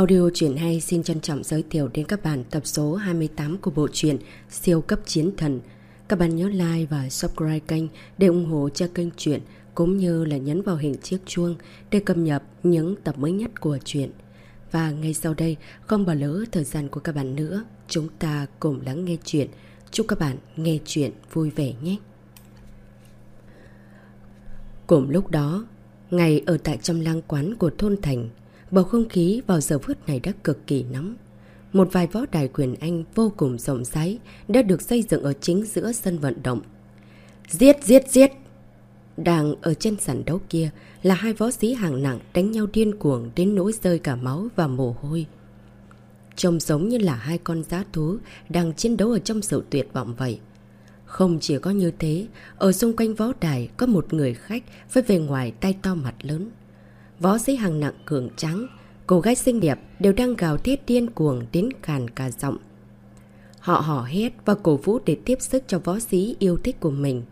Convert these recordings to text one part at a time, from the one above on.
Audio truyện hay xin trân trọng giới thiệu đến các bạn tập số 28 của bộ truyện Siêu cấp chiến thần. Các bạn nhớ like và subscribe kênh để ủng hộ cho kênh truyện cũng như là nhấn vào hình chiếc chuông để cập nhật những tập mới nhất của truyện. Và ngay sau đây, không bỏ lỡ thời gian của các bạn nữa, chúng ta cùng lắng nghe chuyện. Chúc các bạn nghe chuyện vui vẻ nhé. Cùng lúc đó, ngày ở tại trong lang quán của thôn thành, bầu không khí vào giờ phút này đã cực kỳ nóng. Một vài võ đài quyền Anh vô cùng rộng rãi đã được xây dựng ở chính giữa sân vận động. Giết, giết, giết! Đang ở trên sàn đấu kia là hai võ sĩ hàng nặng đánh nhau điên cuồng đến nỗi rơi cả máu và mồ hôi. Trông giống như là hai con giá thú đang chiến đấu ở trong sự tuyệt vọng vậy. Không chỉ có như thế, ở xung quanh võ đài có một người khách với về ngoài tay to mặt lớn. Võ sĩ hàng nặng cường trắng, cô gái xinh đẹp đều đang gào thét điên cuồng đến khàn cả giọng. Họ hò hét và cổ vũ để tiếp sức cho võ sĩ yêu thích của mình.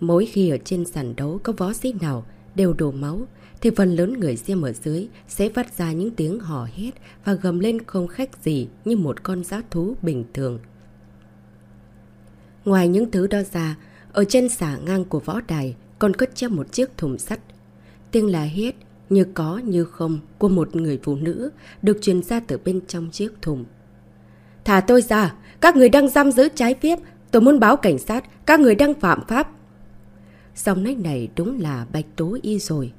Mỗi khi ở trên sàn đấu có võ sĩ nào đều đổ máu, thì phần lớn người xem ở dưới sẽ phát ra những tiếng hò hét và gầm lên không khách gì như một con giá thú bình thường. Ngoài những thứ đó ra, ở trên xả ngang của võ đài còn cất treo một chiếc thùng sắt. Tiếng là hét như có như không của một người phụ nữ được truyền ra từ bên trong chiếc thùng. Thả tôi ra, các người đang giam giữ trái phép, tôi muốn báo cảnh sát, các người đang phạm pháp. Dòng nách này đúng là bạch tố y rồi.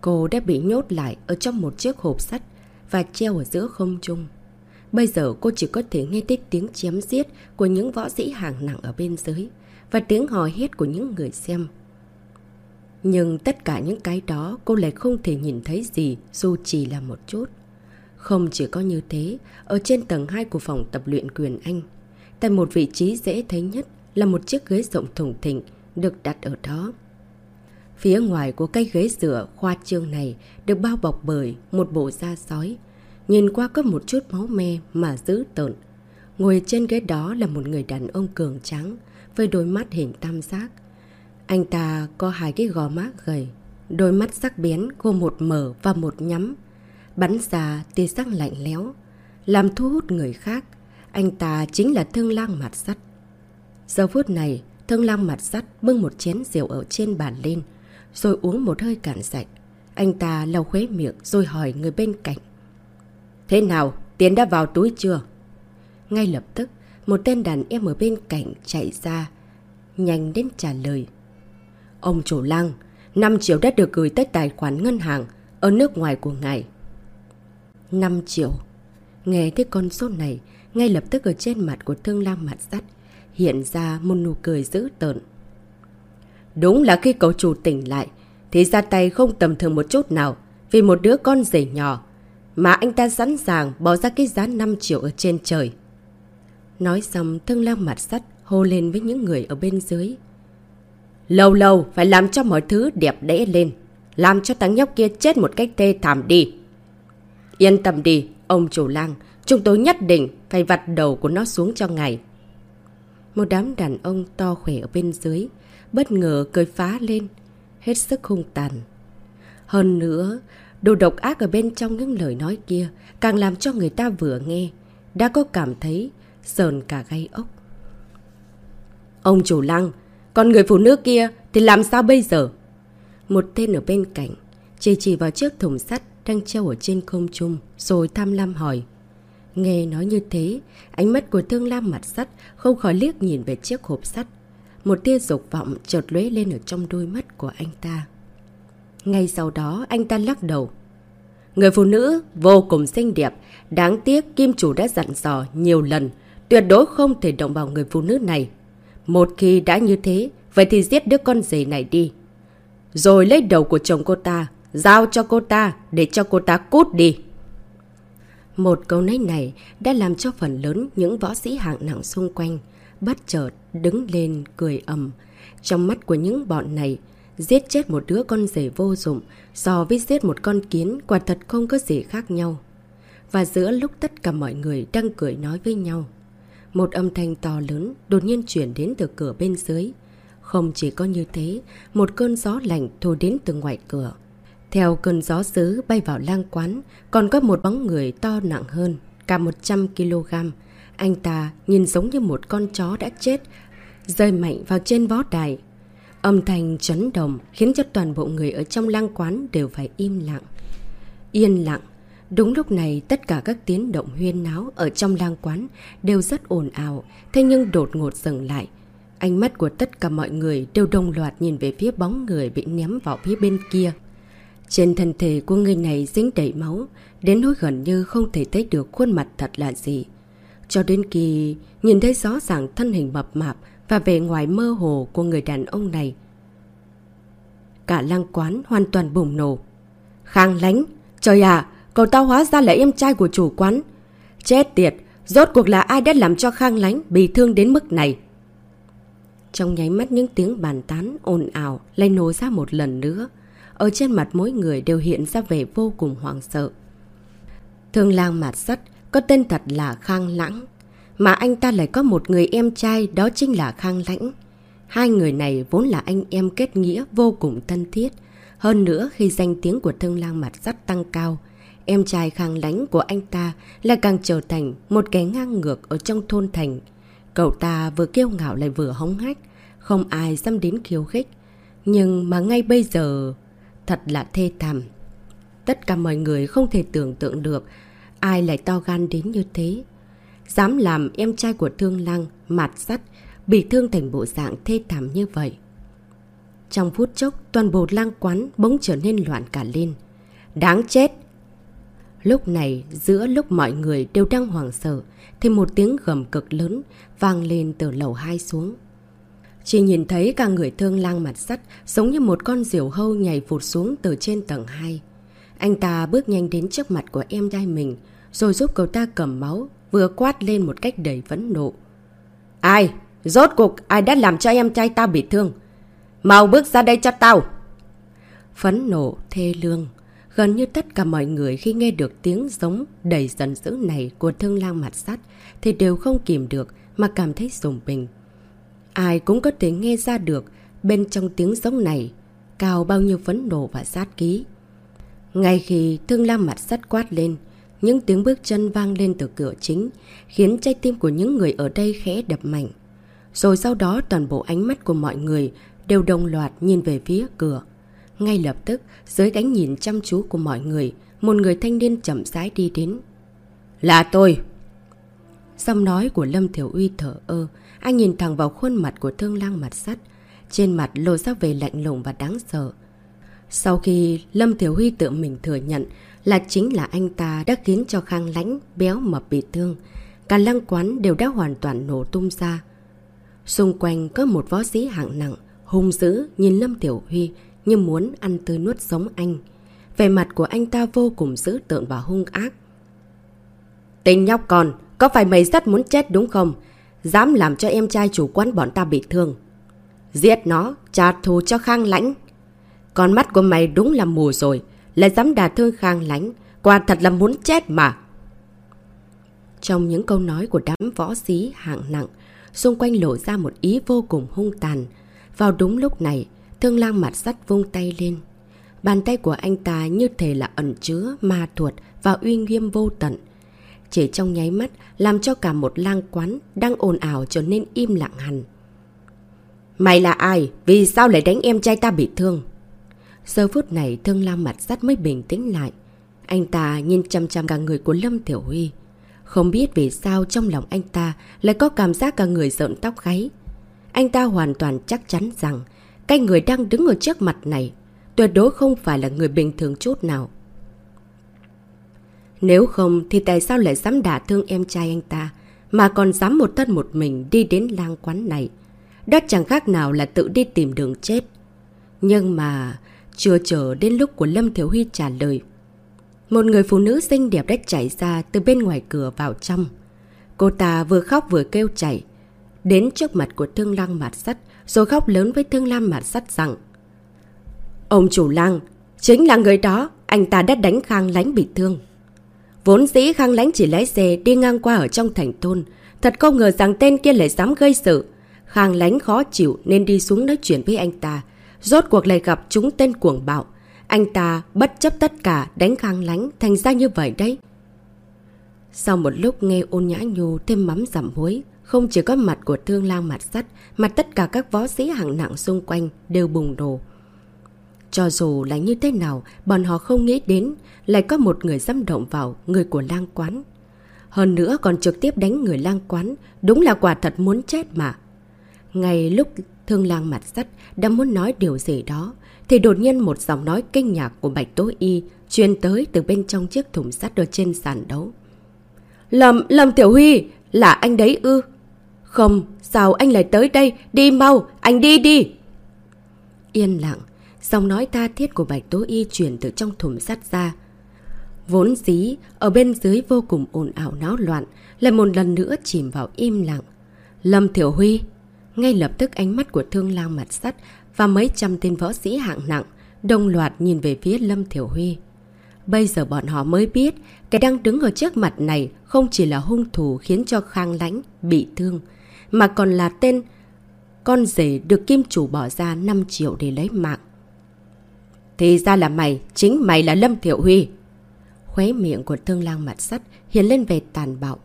Cô đã bị nhốt lại ở trong một chiếc hộp sắt và treo ở giữa không trung. Bây giờ cô chỉ có thể nghe thấy tiếng chém giết của những võ sĩ hàng nặng ở bên dưới và tiếng hò hét của những người xem. Nhưng tất cả những cái đó cô lại không thể nhìn thấy gì dù chỉ là một chút. Không chỉ có như thế, ở trên tầng 2 của phòng tập luyện quyền Anh, tại một vị trí dễ thấy nhất là một chiếc ghế rộng thùng thịnh được đặt ở đó. Phía ngoài của cái ghế rửa khoa trương này được bao bọc bởi một bộ da sói. Nhìn qua có một chút máu me mà dữ tợn. Ngồi trên ghế đó là một người đàn ông cường trắng với đôi mắt hình tam giác. Anh ta có hai cái gò má gầy, đôi mắt sắc bén gồm một mở và một nhắm. Bắn ra tia sắc lạnh léo, làm thu hút người khác. Anh ta chính là thương lang mặt sắt. Giờ phút này, thương lang mặt sắt bưng một chén rượu ở trên bàn lên, rồi uống một hơi cạn sạch. Anh ta lau khuế miệng rồi hỏi người bên cạnh. Thế nào, tiền đã vào túi chưa? Ngay lập tức, một tên đàn em ở bên cạnh chạy ra, nhanh đến trả lời. Ông chủ lăng, 5 triệu đã được gửi tới tài khoản ngân hàng ở nước ngoài của ngài. 5 triệu. Nghe thấy con số này, ngay lập tức ở trên mặt của thương lam mặt sắt hiện ra một nụ cười dữ tợn. Đúng là khi cậu chủ tỉnh lại, thì ra tay không tầm thường một chút nào, vì một đứa con rể nhỏ, mà anh ta sẵn sàng bỏ ra cái giá 5 triệu ở trên trời. Nói xong, thương lam mặt sắt hô lên với những người ở bên dưới. Lâu lâu phải làm cho mọi thứ đẹp đẽ lên, làm cho thằng nhóc kia chết một cách tê thảm đi. Yên tâm đi, ông chủ lang, chúng tôi nhất định phải vặt đầu của nó xuống cho ngài. Một đám đàn ông to khỏe ở bên dưới, bất ngờ cười phá lên, hết sức hung tàn. Hơn nữa, đồ độc ác ở bên trong những lời nói kia càng làm cho người ta vừa nghe, đã có cảm thấy sờn cả gai ốc. Ông chủ lăng, còn người phụ nữ kia thì làm sao bây giờ? Một tên ở bên cạnh, chỉ chỉ vào chiếc thùng sắt đang treo ở trên không trung, rồi tham lam hỏi. Nghe nói như thế, ánh mắt của thương lam mặt sắt không khỏi liếc nhìn về chiếc hộp sắt. Một tia dục vọng chợt lóe lên ở trong đôi mắt của anh ta. Ngay sau đó anh ta lắc đầu. Người phụ nữ vô cùng xinh đẹp, đáng tiếc kim chủ đã dặn dò nhiều lần, tuyệt đối không thể động vào người phụ nữ này. Một khi đã như thế, vậy thì giết đứa con rể này đi. Rồi lấy đầu của chồng cô ta, giao cho cô ta để cho cô ta cút đi. Một câu nói này đã làm cho phần lớn những võ sĩ hạng nặng xung quanh bất chợt đứng lên cười ầm. Trong mắt của những bọn này, giết chết một đứa con rể vô dụng so với giết một con kiến quả thật không có gì khác nhau. Và giữa lúc tất cả mọi người đang cười nói với nhau, một âm thanh to lớn đột nhiên chuyển đến từ cửa bên dưới. Không chỉ có như thế, một cơn gió lạnh thổi đến từ ngoài cửa. Theo cơn gió xứ bay vào lang quán, còn có một bóng người to nặng hơn, cả 100kg. Anh ta nhìn giống như một con chó đã chết, rơi mạnh vào trên vó đài. Âm thanh chấn động khiến cho toàn bộ người ở trong lang quán đều phải im lặng. Yên lặng. Đúng lúc này tất cả các tiếng động huyên náo ở trong lang quán đều rất ồn ào, thế nhưng đột ngột dừng lại. Ánh mắt của tất cả mọi người đều đồng loạt nhìn về phía bóng người bị ném vào phía bên kia. Trên thân thể của người này dính đầy máu, đến nỗi gần như không thể thấy được khuôn mặt thật là gì. Cho đến khi nhìn thấy rõ ràng thân hình mập mạp và vẻ ngoài mơ hồ của người đàn ông này. Cả lang quán hoàn toàn bùng nổ. Khang lánh, trời à, cậu ta hóa ra là em trai của chủ quán. Chết tiệt, rốt cuộc là ai đã làm cho Khang lánh bị thương đến mức này? Trong nháy mắt những tiếng bàn tán ồn ào lại nổ ra một lần nữa. Ở trên mặt mỗi người đều hiện ra vẻ vô cùng hoảng sợ. Thương lang mặt sắt có tên thật là Khang Lãng. Mà anh ta lại có một người em trai đó chính là Khang Lãnh. Hai người này vốn là anh em kết nghĩa vô cùng thân thiết. Hơn nữa khi danh tiếng của thương lang mặt sắt tăng cao, em trai Khang Lãnh của anh ta lại càng trở thành một kẻ ngang ngược ở trong thôn thành. Cậu ta vừa kiêu ngạo lại vừa hống hách, không ai dám đến khiêu khích. Nhưng mà ngay bây giờ, thật là thê thảm. Tất cả mọi người không thể tưởng tượng được ai lại to gan đến như thế. Dám làm em trai của thương lăng, mặt sắt, bị thương thành bộ dạng thê thảm như vậy. Trong phút chốc, toàn bộ lang quán bỗng trở nên loạn cả lên. Đáng chết! Lúc này, giữa lúc mọi người đều đang hoảng sợ, thì một tiếng gầm cực lớn vang lên từ lầu hai xuống. Chỉ nhìn thấy cả người thương lang mặt sắt giống như một con diều hâu nhảy vụt xuống từ trên tầng 2. Anh ta bước nhanh đến trước mặt của em trai mình, rồi giúp cậu ta cầm máu, vừa quát lên một cách đầy vấn nộ. Ai? Rốt cuộc ai đã làm cho em trai ta bị thương? Mau bước ra đây cho tao! Phấn nộ, thê lương. Gần như tất cả mọi người khi nghe được tiếng giống đầy giận dữ này của thương lang mặt sắt thì đều không kìm được mà cảm thấy sùng bình. Ai cũng có thể nghe ra được bên trong tiếng giống này cao bao nhiêu phấn nộ và sát ký. Ngay khi thương lang mặt sắt quát lên, những tiếng bước chân vang lên từ cửa chính, khiến trái tim của những người ở đây khẽ đập mạnh. Rồi sau đó toàn bộ ánh mắt của mọi người đều đồng loạt nhìn về phía cửa. Ngay lập tức, dưới cánh nhìn chăm chú của mọi người, một người thanh niên chậm rãi đi đến. Là tôi! Giọng nói của Lâm Thiểu Uy thở ơ, anh nhìn thẳng vào khuôn mặt của thương lang mặt sắt. Trên mặt lộ ra về lạnh lùng và đáng sợ. Sau khi Lâm Thiểu Huy tự mình thừa nhận là chính là anh ta đã khiến cho Khang Lãnh béo mập bị thương. Cả lăng quán đều đã hoàn toàn nổ tung ra. Xung quanh có một võ sĩ hạng nặng, hung dữ nhìn Lâm Tiểu Huy như muốn ăn tươi nuốt sống anh. Về mặt của anh ta vô cùng dữ tợn và hung ác. Tình nhóc con, có phải mày rất muốn chết đúng không? Dám làm cho em trai chủ quán bọn ta bị thương. Giết nó, trả thù cho Khang Lãnh. Con mắt của mày đúng là mù rồi. Lại dám đà thương Khang Lãnh. Quả thật là muốn chết mà. Trong những câu nói của đám võ sĩ hạng nặng, xung quanh lộ ra một ý vô cùng hung tàn. Vào đúng lúc này, thương lang mặt sắt vung tay lên. Bàn tay của anh ta như thể là ẩn chứa ma thuật và uy nghiêm vô tận. Chỉ trong nháy mắt, làm cho cả một lang quán đang ồn ào trở nên im lặng hẳn. Mày là ai? Vì sao lại đánh em trai ta bị thương? Giờ phút này, thương lang mặt sắt mới bình tĩnh lại. Anh ta nhìn chăm chăm cả người của Lâm Tiểu Huy. Không biết vì sao trong lòng anh ta lại có cảm giác cả người rợn tóc gáy. Anh ta hoàn toàn chắc chắn rằng cái người đang đứng ở trước mặt này tuyệt đối không phải là người bình thường chút nào. Nếu không thì tại sao lại dám đả thương em trai anh ta mà còn dám một thân một mình đi đến lang quán này? Đó chẳng khác nào là tự đi tìm đường chết. Nhưng mà chưa chờ đến lúc của Lâm Thiếu Huy trả lời. Một người phụ nữ xinh đẹp đã chạy ra từ bên ngoài cửa vào trong. Cô ta vừa khóc vừa kêu chạy Đến trước mặt của thương lăng mạt sắt, rồi khóc lớn với thương lam mà sắt rằng Ông chủ lăng, chính là người đó, anh ta đã đánh Khang Lánh bị thương. Vốn dĩ Khang Lánh chỉ lái xe đi ngang qua ở trong thành thôn. Thật không ngờ rằng tên kia lại dám gây sự. Khang Lánh khó chịu nên đi xuống nói chuyện với anh ta. Rốt cuộc lại gặp chúng tên cuồng bạo. Anh ta bất chấp tất cả đánh khang lánh thành ra như vậy đấy. Sau một lúc nghe ôn nhã nhô thêm mắm giảm muối, không chỉ có mặt của thương lang mặt sắt, mà tất cả các võ sĩ hạng nặng xung quanh đều bùng nổ. Cho dù là như thế nào, bọn họ không nghĩ đến lại có một người dám động vào người của lang quán. Hơn nữa còn trực tiếp đánh người lang quán, đúng là quả thật muốn chết mà. Ngay lúc thương lang mặt sắt đã muốn nói điều gì đó, thì đột nhiên một giọng nói kinh ngạc của Bạch Tố Y truyền tới từ bên trong chiếc thùng sắt ở trên sàn đấu. Lâm, Lâm Tiểu Huy, là anh đấy ư? Không, sao anh lại tới đây? Đi mau, anh đi đi! Yên lặng, giọng nói tha thiết của Bạch Tố Y chuyển từ trong thùng sắt ra. Vốn dí, ở bên dưới vô cùng ồn ảo náo loạn, lại một lần nữa chìm vào im lặng. Lâm thiểu Huy! Ngay lập tức ánh mắt của thương lang mặt sắt và mấy trăm tên võ sĩ hạng nặng, đồng loạt nhìn về phía Lâm Thiểu Huy. Bây giờ bọn họ mới biết, cái đang đứng ở trước mặt này không chỉ là hung thủ khiến cho Khang lãnh bị thương, mà còn là tên con rể được kim chủ bỏ ra 5 triệu để lấy mạng. Thì ra là mày, chính mày là Lâm Thiệu Huy. Khóe miệng của thương lang mặt sắt hiện lên về tàn bạo.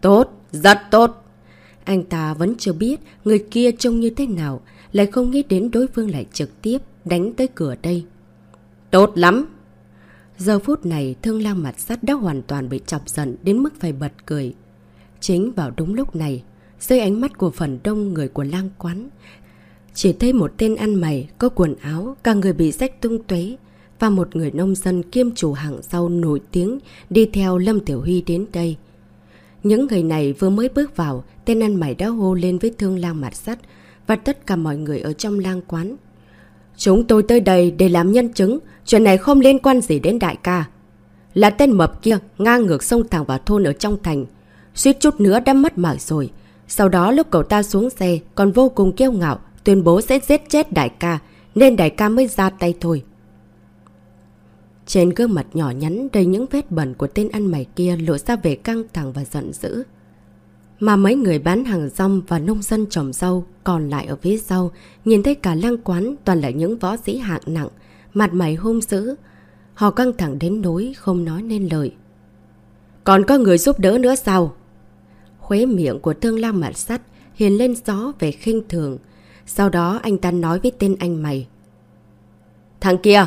Tốt, rất tốt. Anh ta vẫn chưa biết người kia trông như thế nào, lại không nghĩ đến đối phương lại trực tiếp đánh tới cửa đây. Tốt lắm! Giờ phút này thương lang mặt sắt đã hoàn toàn bị chọc giận đến mức phải bật cười. Chính vào đúng lúc này, dưới ánh mắt của phần đông người của lang quán, chỉ thấy một tên ăn mày có quần áo, cả người bị rách tung tuế và một người nông dân kiêm chủ hàng rau nổi tiếng đi theo Lâm Tiểu Huy đến đây. Những người này vừa mới bước vào, tên ăn mày đã hô lên với thương lang mặt sắt và tất cả mọi người ở trong lang quán. Chúng tôi tới đây để làm nhân chứng, chuyện này không liên quan gì đến đại ca. Là tên mập kia ngang ngược sông thẳng vào thôn ở trong thành. Suýt chút nữa đã mất mạng rồi. Sau đó lúc cậu ta xuống xe còn vô cùng kiêu ngạo, tuyên bố sẽ giết chết đại ca, nên đại ca mới ra tay thôi. Trên gương mặt nhỏ nhắn đầy những vết bẩn của tên ăn mày kia lộ ra vẻ căng thẳng và giận dữ. Mà mấy người bán hàng rong và nông dân trồng rau còn lại ở phía sau, nhìn thấy cả lang quán toàn là những võ sĩ hạng nặng, mặt mày hung dữ. Họ căng thẳng đến nối không nói nên lời. Còn có người giúp đỡ nữa sao? Khuế miệng của thương lang mạn sắt hiền lên gió về khinh thường. Sau đó anh ta nói với tên anh mày. Thằng kia,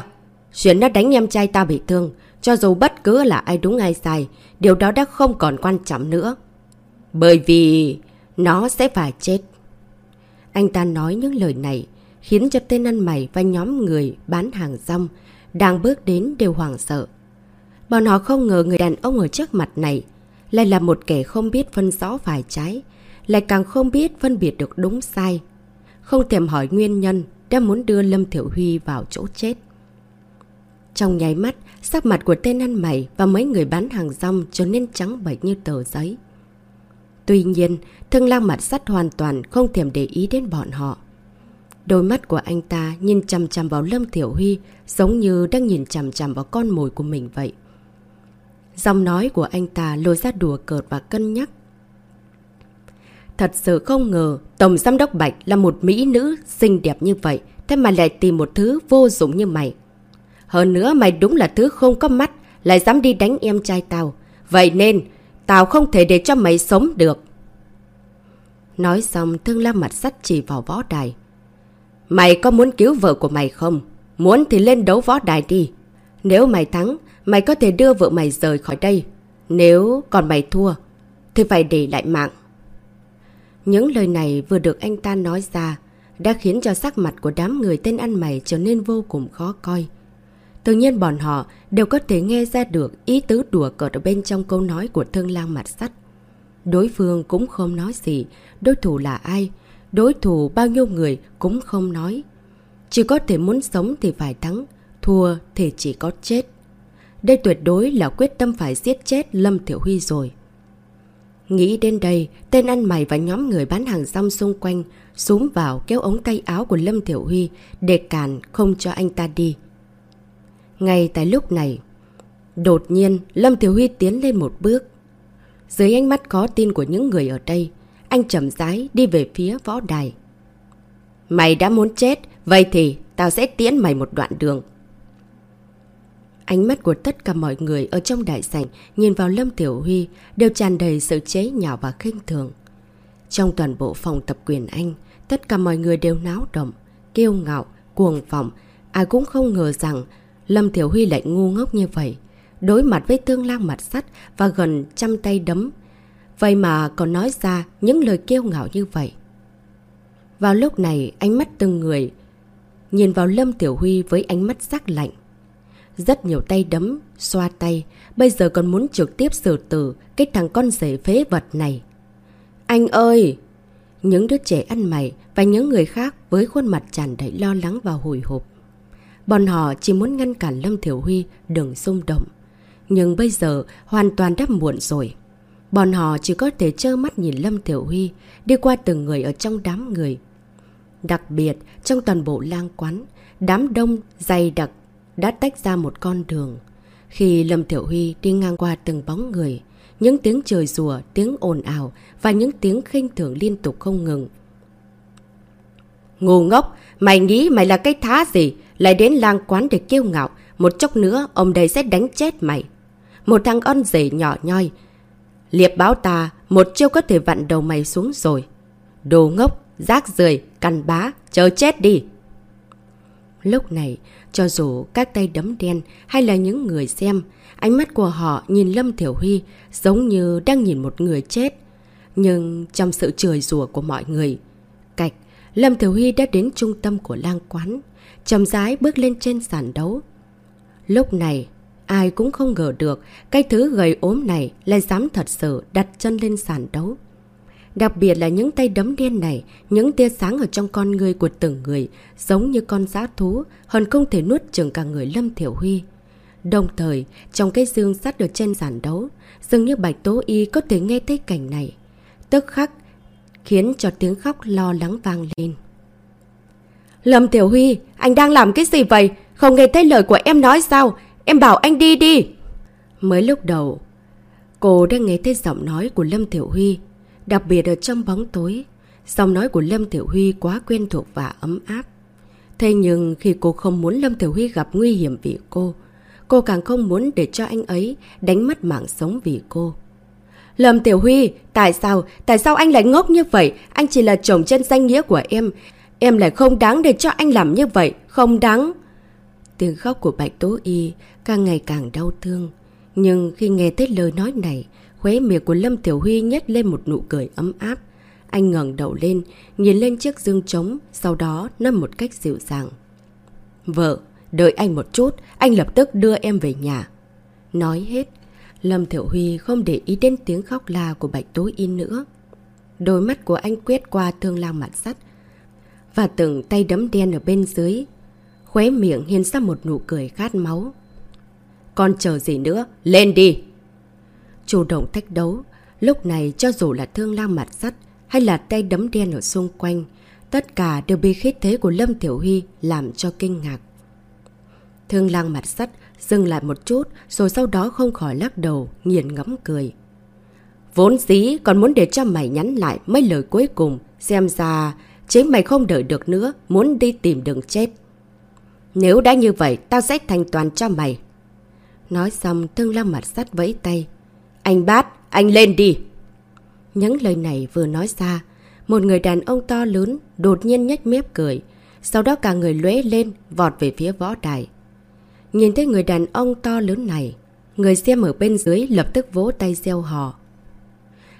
Xuyến đã đánh em trai ta bị thương. Cho dù bất cứ là ai đúng ai sai, điều đó đã không còn quan trọng nữa. Bởi vì nó sẽ phải chết. Anh ta nói những lời này khiến cho tên ăn mày và nhóm người bán hàng rong đang bước đến đều hoảng sợ. Bọn họ không ngờ người đàn ông ở trước mặt này lại là một kẻ không biết phân rõ phải trái, lại càng không biết phân biệt được đúng sai. Không thèm hỏi nguyên nhân đã muốn đưa Lâm Thiểu Huy vào chỗ chết. Trong nháy mắt, sắc mặt của tên ăn mày và mấy người bán hàng rong trở nên trắng bệch như tờ giấy. Tuy nhiên, thương lang mặt sắt hoàn toàn không thèm để ý đến bọn họ. Đôi mắt của anh ta nhìn chằm chằm vào Lâm Thiểu Huy giống như đang nhìn chằm chằm vào con mồi của mình vậy. Dòng nói của anh ta lôi ra đùa cợt và cân nhắc. Thật sự không ngờ Tổng Giám đốc Bạch là một mỹ nữ xinh đẹp như vậy Thế mà lại tìm một thứ vô dụng như mày Hơn nữa mày đúng là thứ không có mắt Lại dám đi đánh em trai tao Vậy nên Tao không thể để cho mày sống được. Nói xong thương la mặt sắt chỉ vào võ đài. Mày có muốn cứu vợ của mày không? Muốn thì lên đấu võ đài đi. Nếu mày thắng, mày có thể đưa vợ mày rời khỏi đây. Nếu còn mày thua, thì phải để lại mạng. Những lời này vừa được anh ta nói ra, đã khiến cho sắc mặt của đám người tên ăn mày trở nên vô cùng khó coi. Tự nhiên bọn họ đều có thể nghe ra được ý tứ đùa cợt ở bên trong câu nói của thương lang mặt sắt. Đối phương cũng không nói gì, đối thủ là ai, đối thủ bao nhiêu người cũng không nói. Chỉ có thể muốn sống thì phải thắng, thua thì chỉ có chết. Đây tuyệt đối là quyết tâm phải giết chết Lâm Thiểu Huy rồi. Nghĩ đến đây, tên ăn mày và nhóm người bán hàng rong xung quanh xuống vào kéo ống tay áo của Lâm Thiểu Huy để cản không cho anh ta đi. Ngay tại lúc này, đột nhiên Lâm Thiểu Huy tiến lên một bước. Dưới ánh mắt khó tin của những người ở đây, anh chậm rãi đi về phía võ đài. Mày đã muốn chết, vậy thì tao sẽ tiễn mày một đoạn đường. Ánh mắt của tất cả mọi người ở trong đại sảnh nhìn vào Lâm Tiểu Huy đều tràn đầy sự chế nhạo và khinh thường. Trong toàn bộ phòng tập quyền Anh, tất cả mọi người đều náo động, kiêu ngạo, cuồng vọng. Ai cũng không ngờ rằng Lâm Tiểu Huy lại ngu ngốc như vậy. Đối mặt với tương lang mặt sắt và gần trăm tay đấm. Vậy mà còn nói ra những lời kiêu ngạo như vậy. Vào lúc này, ánh mắt từng người nhìn vào Lâm Tiểu Huy với ánh mắt sắc lạnh. Rất nhiều tay đấm, xoa tay, bây giờ còn muốn trực tiếp xử tử cái thằng con rể phế vật này. Anh ơi! Những đứa trẻ ăn mày và những người khác với khuôn mặt tràn đầy lo lắng và hồi hộp. Bọn họ chỉ muốn ngăn cản Lâm Thiểu Huy đừng xung động. Nhưng bây giờ hoàn toàn đã muộn rồi. Bọn họ chỉ có thể trơ mắt nhìn Lâm Thiểu Huy đi qua từng người ở trong đám người. Đặc biệt, trong toàn bộ lang quán, đám đông dày đặc đã tách ra một con đường. Khi Lâm Thiểu Huy đi ngang qua từng bóng người, những tiếng trời rùa, tiếng ồn ào và những tiếng khinh thường liên tục không ngừng. Ngu ngốc, mày nghĩ mày là cái thá gì, lại đến lang quán để kêu ngạo, một chốc nữa ông đây sẽ đánh chết mày. Một thằng con rể nhỏ nhoi, liệp báo ta, một chiêu có thể vặn đầu mày xuống rồi. Đồ ngốc, rác rưởi cằn bá, chờ chết đi. Lúc này, cho dù các tay đấm đen hay là những người xem, ánh mắt của họ nhìn Lâm Thiểu Huy giống như đang nhìn một người chết. Nhưng trong sự chửi rùa của mọi người, cạch, Lâm Thiểu Huy đã đến trung tâm của lang quán, chầm rái bước lên trên sàn đấu. Lúc này, ai cũng không ngờ được cái thứ gầy ốm này lại dám thật sự đặt chân lên sàn đấu. Đặc biệt là những tay đấm đen này, những tia sáng ở trong con người của từng người, giống như con giã thú, hòn không thể nuốt chừng cả người Lâm Thiểu Huy. Đồng thời, trong cái dương sắt ở trên giàn đấu, dường như Bạch Tố Y có thể nghe thấy cảnh này. Tức khắc, khiến cho tiếng khóc lo lắng vang lên. Lâm Tiểu Huy, anh đang làm cái gì vậy? Không nghe thấy lời của em nói sao? Em bảo anh đi đi! Mới lúc đầu, cô đã nghe thấy giọng nói của Lâm Tiểu Huy Đặc biệt ở trong bóng tối, giọng nói của Lâm Tiểu Huy quá quen thuộc và ấm áp. Thế nhưng khi cô không muốn Lâm Tiểu Huy gặp nguy hiểm vì cô, cô càng không muốn để cho anh ấy đánh mất mạng sống vì cô. Lâm Tiểu Huy, tại sao, tại sao anh lại ngốc như vậy? Anh chỉ là chồng chân danh nghĩa của em. Em lại không đáng để cho anh làm như vậy, không đáng. Tiếng khóc của Bạch Tố Y càng ngày càng đau thương. Nhưng khi nghe thấy lời nói này, Khuế miệng của Lâm Tiểu Huy nhếch lên một nụ cười ấm áp. Anh ngẩng đầu lên, nhìn lên chiếc dương trống, sau đó nâm một cách dịu dàng. Vợ, đợi anh một chút, anh lập tức đưa em về nhà. Nói hết, Lâm Thiểu Huy không để ý đến tiếng khóc la của Bạch Tố In nữa. Đôi mắt của anh quét qua thương lang mặt sắt và từng tay đấm đen ở bên dưới. Khóe miệng hiên ra một nụ cười khát máu. Con chờ gì nữa? Lên đi! Chủ động thách đấu. Lúc này cho dù là thương lang mặt sắt hay là tay đấm đen ở xung quanh, tất cả đều bị khí thế của Lâm Tiểu Huy làm cho kinh ngạc. Thương lang mặt sắt dừng lại một chút rồi sau đó không khỏi lắc đầu, nghiền ngẫm cười. Vốn dĩ còn muốn để cho mày nhắn lại mấy lời cuối cùng, xem ra chính mày không đợi được nữa, muốn đi tìm đường chết. Nếu đã như vậy, tao sẽ thành toàn cho mày. Nói xong, thương lang mặt sắt vẫy tay, anh bát, anh lên đi. Những lời này vừa nói ra, một người đàn ông to lớn đột nhiên nhếch mép cười. Sau đó cả người lóe lên, vọt về phía võ đài. Nhìn thấy người đàn ông to lớn này, người xem ở bên dưới lập tức vỗ tay gieo hò.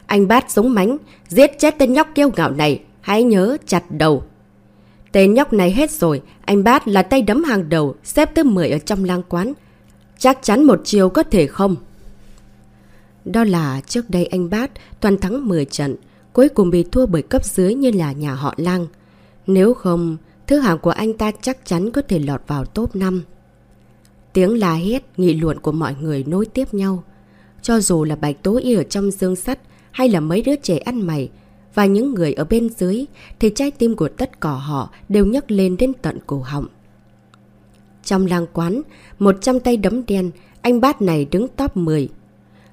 Anh bát sống mánh, giết chết tên nhóc kêu ngạo này, hãy nhớ chặt đầu. Tên nhóc này hết rồi, anh bát là tay đấm hàng đầu, xếp thứ 10 ở trong lang quán. Chắc chắn một chiều có thể không? Đó là trước đây anh Bát toàn thắng 10 trận, cuối cùng bị thua bởi cấp dưới như là nhà họ Lang. Nếu không, thứ hạng của anh ta chắc chắn có thể lọt vào top 5. Tiếng la hét, nghị luận của mọi người nối tiếp nhau. Cho dù là Bạch Tố Y ở trong dương sắt hay là mấy đứa trẻ ăn mày và những người ở bên dưới thì trái tim của tất cả họ đều nhấc lên đến tận cổ họng. Trong làng quán, một trăm tay đấm đen, anh bát này đứng top 10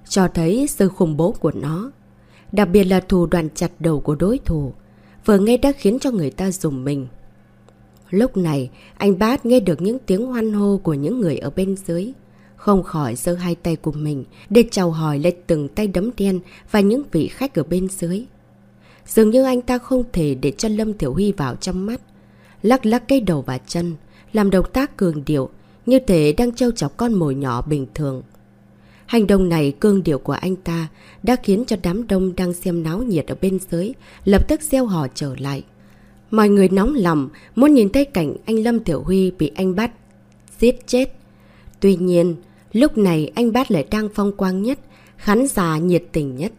cho thấy sự khủng bố của nó. Đặc biệt là thủ đoàn chặt đầu của đối thủ, vừa nghe đã khiến cho người ta dùng mình. Lúc này, anh Bát nghe được những tiếng hoan hô của những người ở bên dưới. không khỏi giơ hai tay của mình để chào hỏi lên từng tay đấm đen và những vị khách ở bên dưới. Dường như anh ta không thể để cho Lâm Tiểu Huy vào trong mắt. Lắc lắc cây đầu và chân, làm động tác cường điệu, như thể đang trêu chọc con mồi nhỏ bình thường. Hành động này cương điệu của anh ta đã khiến cho đám đông đang xem náo nhiệt ở bên dưới lập tức gieo hò trở lại. Mọi người nóng lòng muốn nhìn thấy cảnh anh Lâm Tiểu Huy bị anh bắt giết chết. Tuy nhiên, lúc này anh bát lại đang phong quang nhất, khán giả nhiệt tình nhất.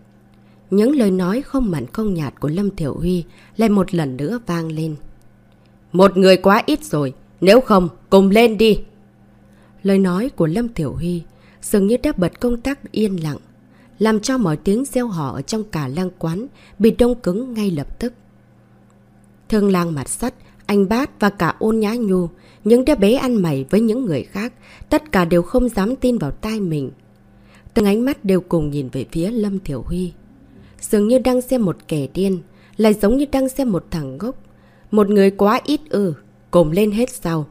Những lời nói không mặn không nhạt của Lâm Tiểu Huy lại một lần nữa vang lên. Một người quá ít rồi, nếu không, cùng lên đi. Lời nói của Lâm Tiểu Huy dường như đã bật công tác yên lặng, làm cho mọi tiếng gieo họ ở trong cả lang quán bị đông cứng ngay lập tức. Thương lang mặt sắt, anh bát và cả ôn nhã nhu, những đứa bé ăn mày với những người khác, tất cả đều không dám tin vào tai mình. Từng ánh mắt đều cùng nhìn về phía Lâm Thiểu Huy. Dường như đang xem một kẻ điên, lại giống như đang xem một thằng ngốc. Một người quá ít ư, cùng lên hết sau.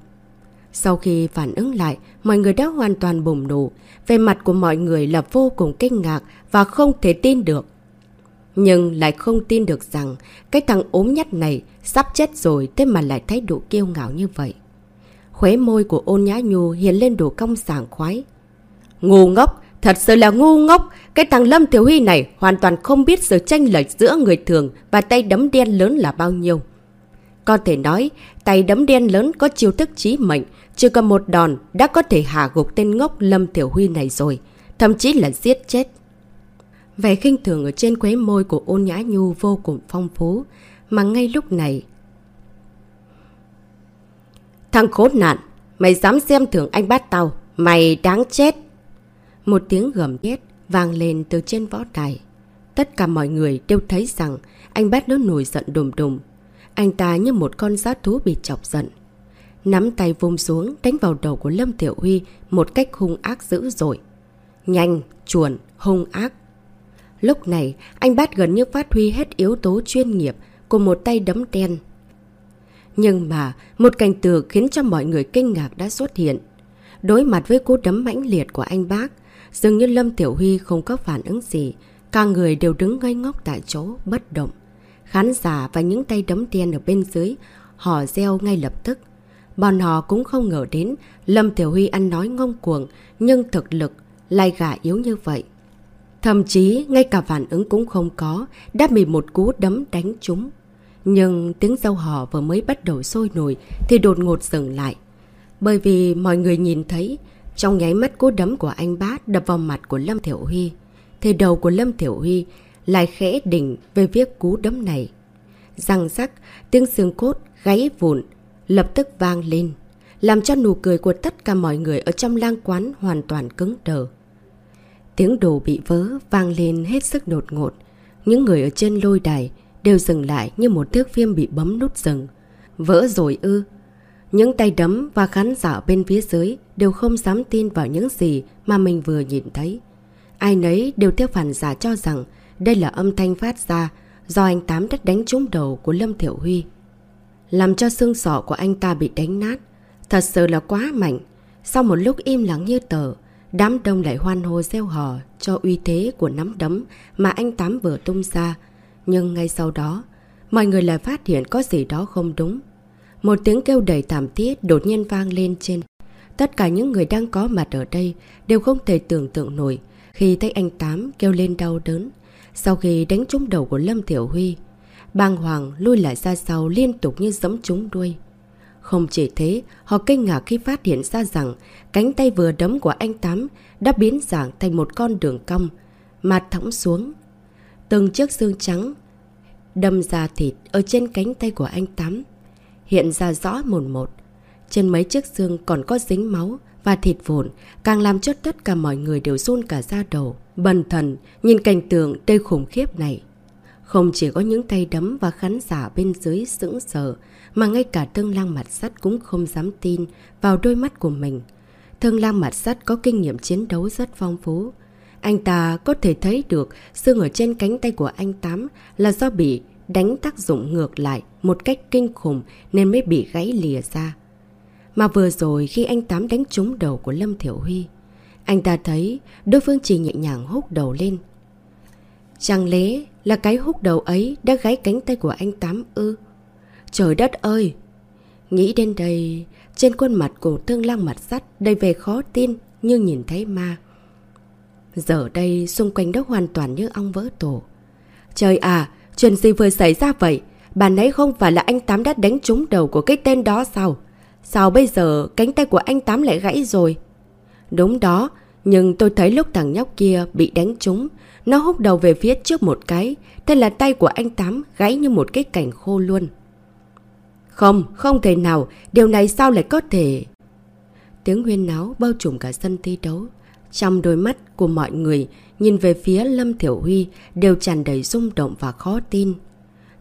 Sau khi phản ứng lại, mọi người đã hoàn toàn bùng nổ. Về mặt của mọi người là vô cùng kinh ngạc và không thể tin được. Nhưng lại không tin được rằng cái thằng ốm nhất này sắp chết rồi thế mà lại thái độ kiêu ngạo như vậy. Khuế môi của ôn nhã nhu hiện lên đủ cong sảng khoái. Ngu ngốc, thật sự là ngu ngốc. Cái thằng Lâm Thiếu Huy này hoàn toàn không biết sự tranh lệch giữa người thường và tay đấm đen lớn là bao nhiêu. Có thể nói, tay đấm đen lớn có chiêu thức trí mệnh, chưa cần một đòn đã có thể hạ gục tên ngốc Lâm Tiểu Huy này rồi, thậm chí là giết chết. Vẻ khinh thường ở trên quế môi của ôn nhã nhu vô cùng phong phú, mà ngay lúc này... Thằng khốn nạn, mày dám xem thường anh bắt tao, mày đáng chết. Một tiếng gầm thét vang lên từ trên võ đài. Tất cả mọi người đều thấy rằng anh bát nó nổi giận đùm đùm. Anh ta như một con giá thú bị chọc giận. Nắm tay vung xuống đánh vào đầu của Lâm Tiểu Huy một cách hung ác dữ dội. Nhanh, chuồn, hung ác. Lúc này, anh bát gần như phát huy hết yếu tố chuyên nghiệp của một tay đấm đen. Nhưng mà, một cảnh tượng khiến cho mọi người kinh ngạc đã xuất hiện. Đối mặt với cú đấm mãnh liệt của anh bác, dường như Lâm Tiểu Huy không có phản ứng gì. Cả người đều đứng ngây ngốc tại chỗ, bất động. Khán giả và những tay đấm đen ở bên dưới, họ gieo ngay lập tức. Bọn họ cũng không ngờ đến Lâm Tiểu Huy ăn nói ngông cuồng, nhưng thực lực lại gà yếu như vậy. Thậm chí ngay cả phản ứng cũng không có, đã bị một cú đấm đánh trúng. Nhưng tiếng dâu hò vừa mới bắt đầu sôi nổi thì đột ngột dừng lại. Bởi vì mọi người nhìn thấy, trong nháy mắt cú đấm của anh bát đập vào mặt của Lâm Thiểu Huy, thì đầu của Lâm Thiểu Huy lại khẽ đỉnh về việc cú đấm này. Răng rắc, tiếng xương cốt, gáy vụn, lập tức vang lên, làm cho nụ cười của tất cả mọi người ở trong lang quán hoàn toàn cứng đờ. Tiếng đồ bị vỡ vang lên hết sức đột ngột. Những người ở trên lôi đài đều dừng lại như một thước phim bị bấm nút dừng. Vỡ rồi ư. Những tay đấm và khán giả bên phía dưới đều không dám tin vào những gì mà mình vừa nhìn thấy. Ai nấy đều theo phản giả cho rằng đây là âm thanh phát ra do anh Tám đất đánh trúng đầu của Lâm Thiểu Huy. Làm cho xương sọ của anh ta bị đánh nát. Thật sự là quá mạnh. Sau một lúc im lặng như tờ, Đám đông lại hoan hô gieo hò cho uy thế của nắm đấm mà anh Tám vừa tung ra. Nhưng ngay sau đó, mọi người lại phát hiện có gì đó không đúng. Một tiếng kêu đầy thảm thiết đột nhiên vang lên trên. Tất cả những người đang có mặt ở đây đều không thể tưởng tượng nổi khi thấy anh Tám kêu lên đau đớn. Sau khi đánh trúng đầu của Lâm Thiểu Huy, bang hoàng lui lại ra sau liên tục như giẫm trúng đuôi. Không chỉ thế, họ kinh ngạc khi phát hiện ra rằng cánh tay vừa đấm của anh Tám đã biến dạng thành một con đường cong, mặt thõng xuống. Từng chiếc xương trắng đâm ra thịt ở trên cánh tay của anh Tám, hiện ra rõ một một. Trên mấy chiếc xương còn có dính máu và thịt vụn, càng làm cho tất cả mọi người đều run cả da đầu. Bần thần, nhìn cảnh tượng tê khủng khiếp này. Không chỉ có những tay đấm và khán giả bên dưới sững sờ, mà ngay cả thương lang mặt sắt cũng không dám tin vào đôi mắt của mình. Thương lang mặt sắt có kinh nghiệm chiến đấu rất phong phú. Anh ta có thể thấy được xương ở trên cánh tay của anh Tám là do bị đánh tác dụng ngược lại một cách kinh khủng nên mới bị gãy lìa ra. Mà vừa rồi khi anh Tám đánh trúng đầu của Lâm Thiểu Huy, anh ta thấy đối phương chỉ nhẹ nhàng hút đầu lên. Chẳng lẽ là cái hút đầu ấy đã gáy cánh tay của anh Tám ư? Trời đất ơi! Nghĩ đến đây, trên khuôn mặt của tương lang mặt sắt đầy về khó tin như nhìn thấy ma. Giờ đây xung quanh đó hoàn toàn như ong vỡ tổ. Trời à, chuyện gì vừa xảy ra vậy? Bạn ấy không phải là anh Tám đã đánh trúng đầu của cái tên đó sao? Sao bây giờ cánh tay của anh Tám lại gãy rồi? Đúng đó, nhưng tôi thấy lúc thằng nhóc kia bị đánh trúng, nó húc đầu về phía trước một cái, thế là tay của anh Tám gãy như một cái cảnh khô luôn. Không, không thể nào, điều này sao lại có thể... Tiếng huyên náo bao trùm cả sân thi đấu. Trong đôi mắt của mọi người nhìn về phía Lâm Thiểu Huy đều tràn đầy rung động và khó tin.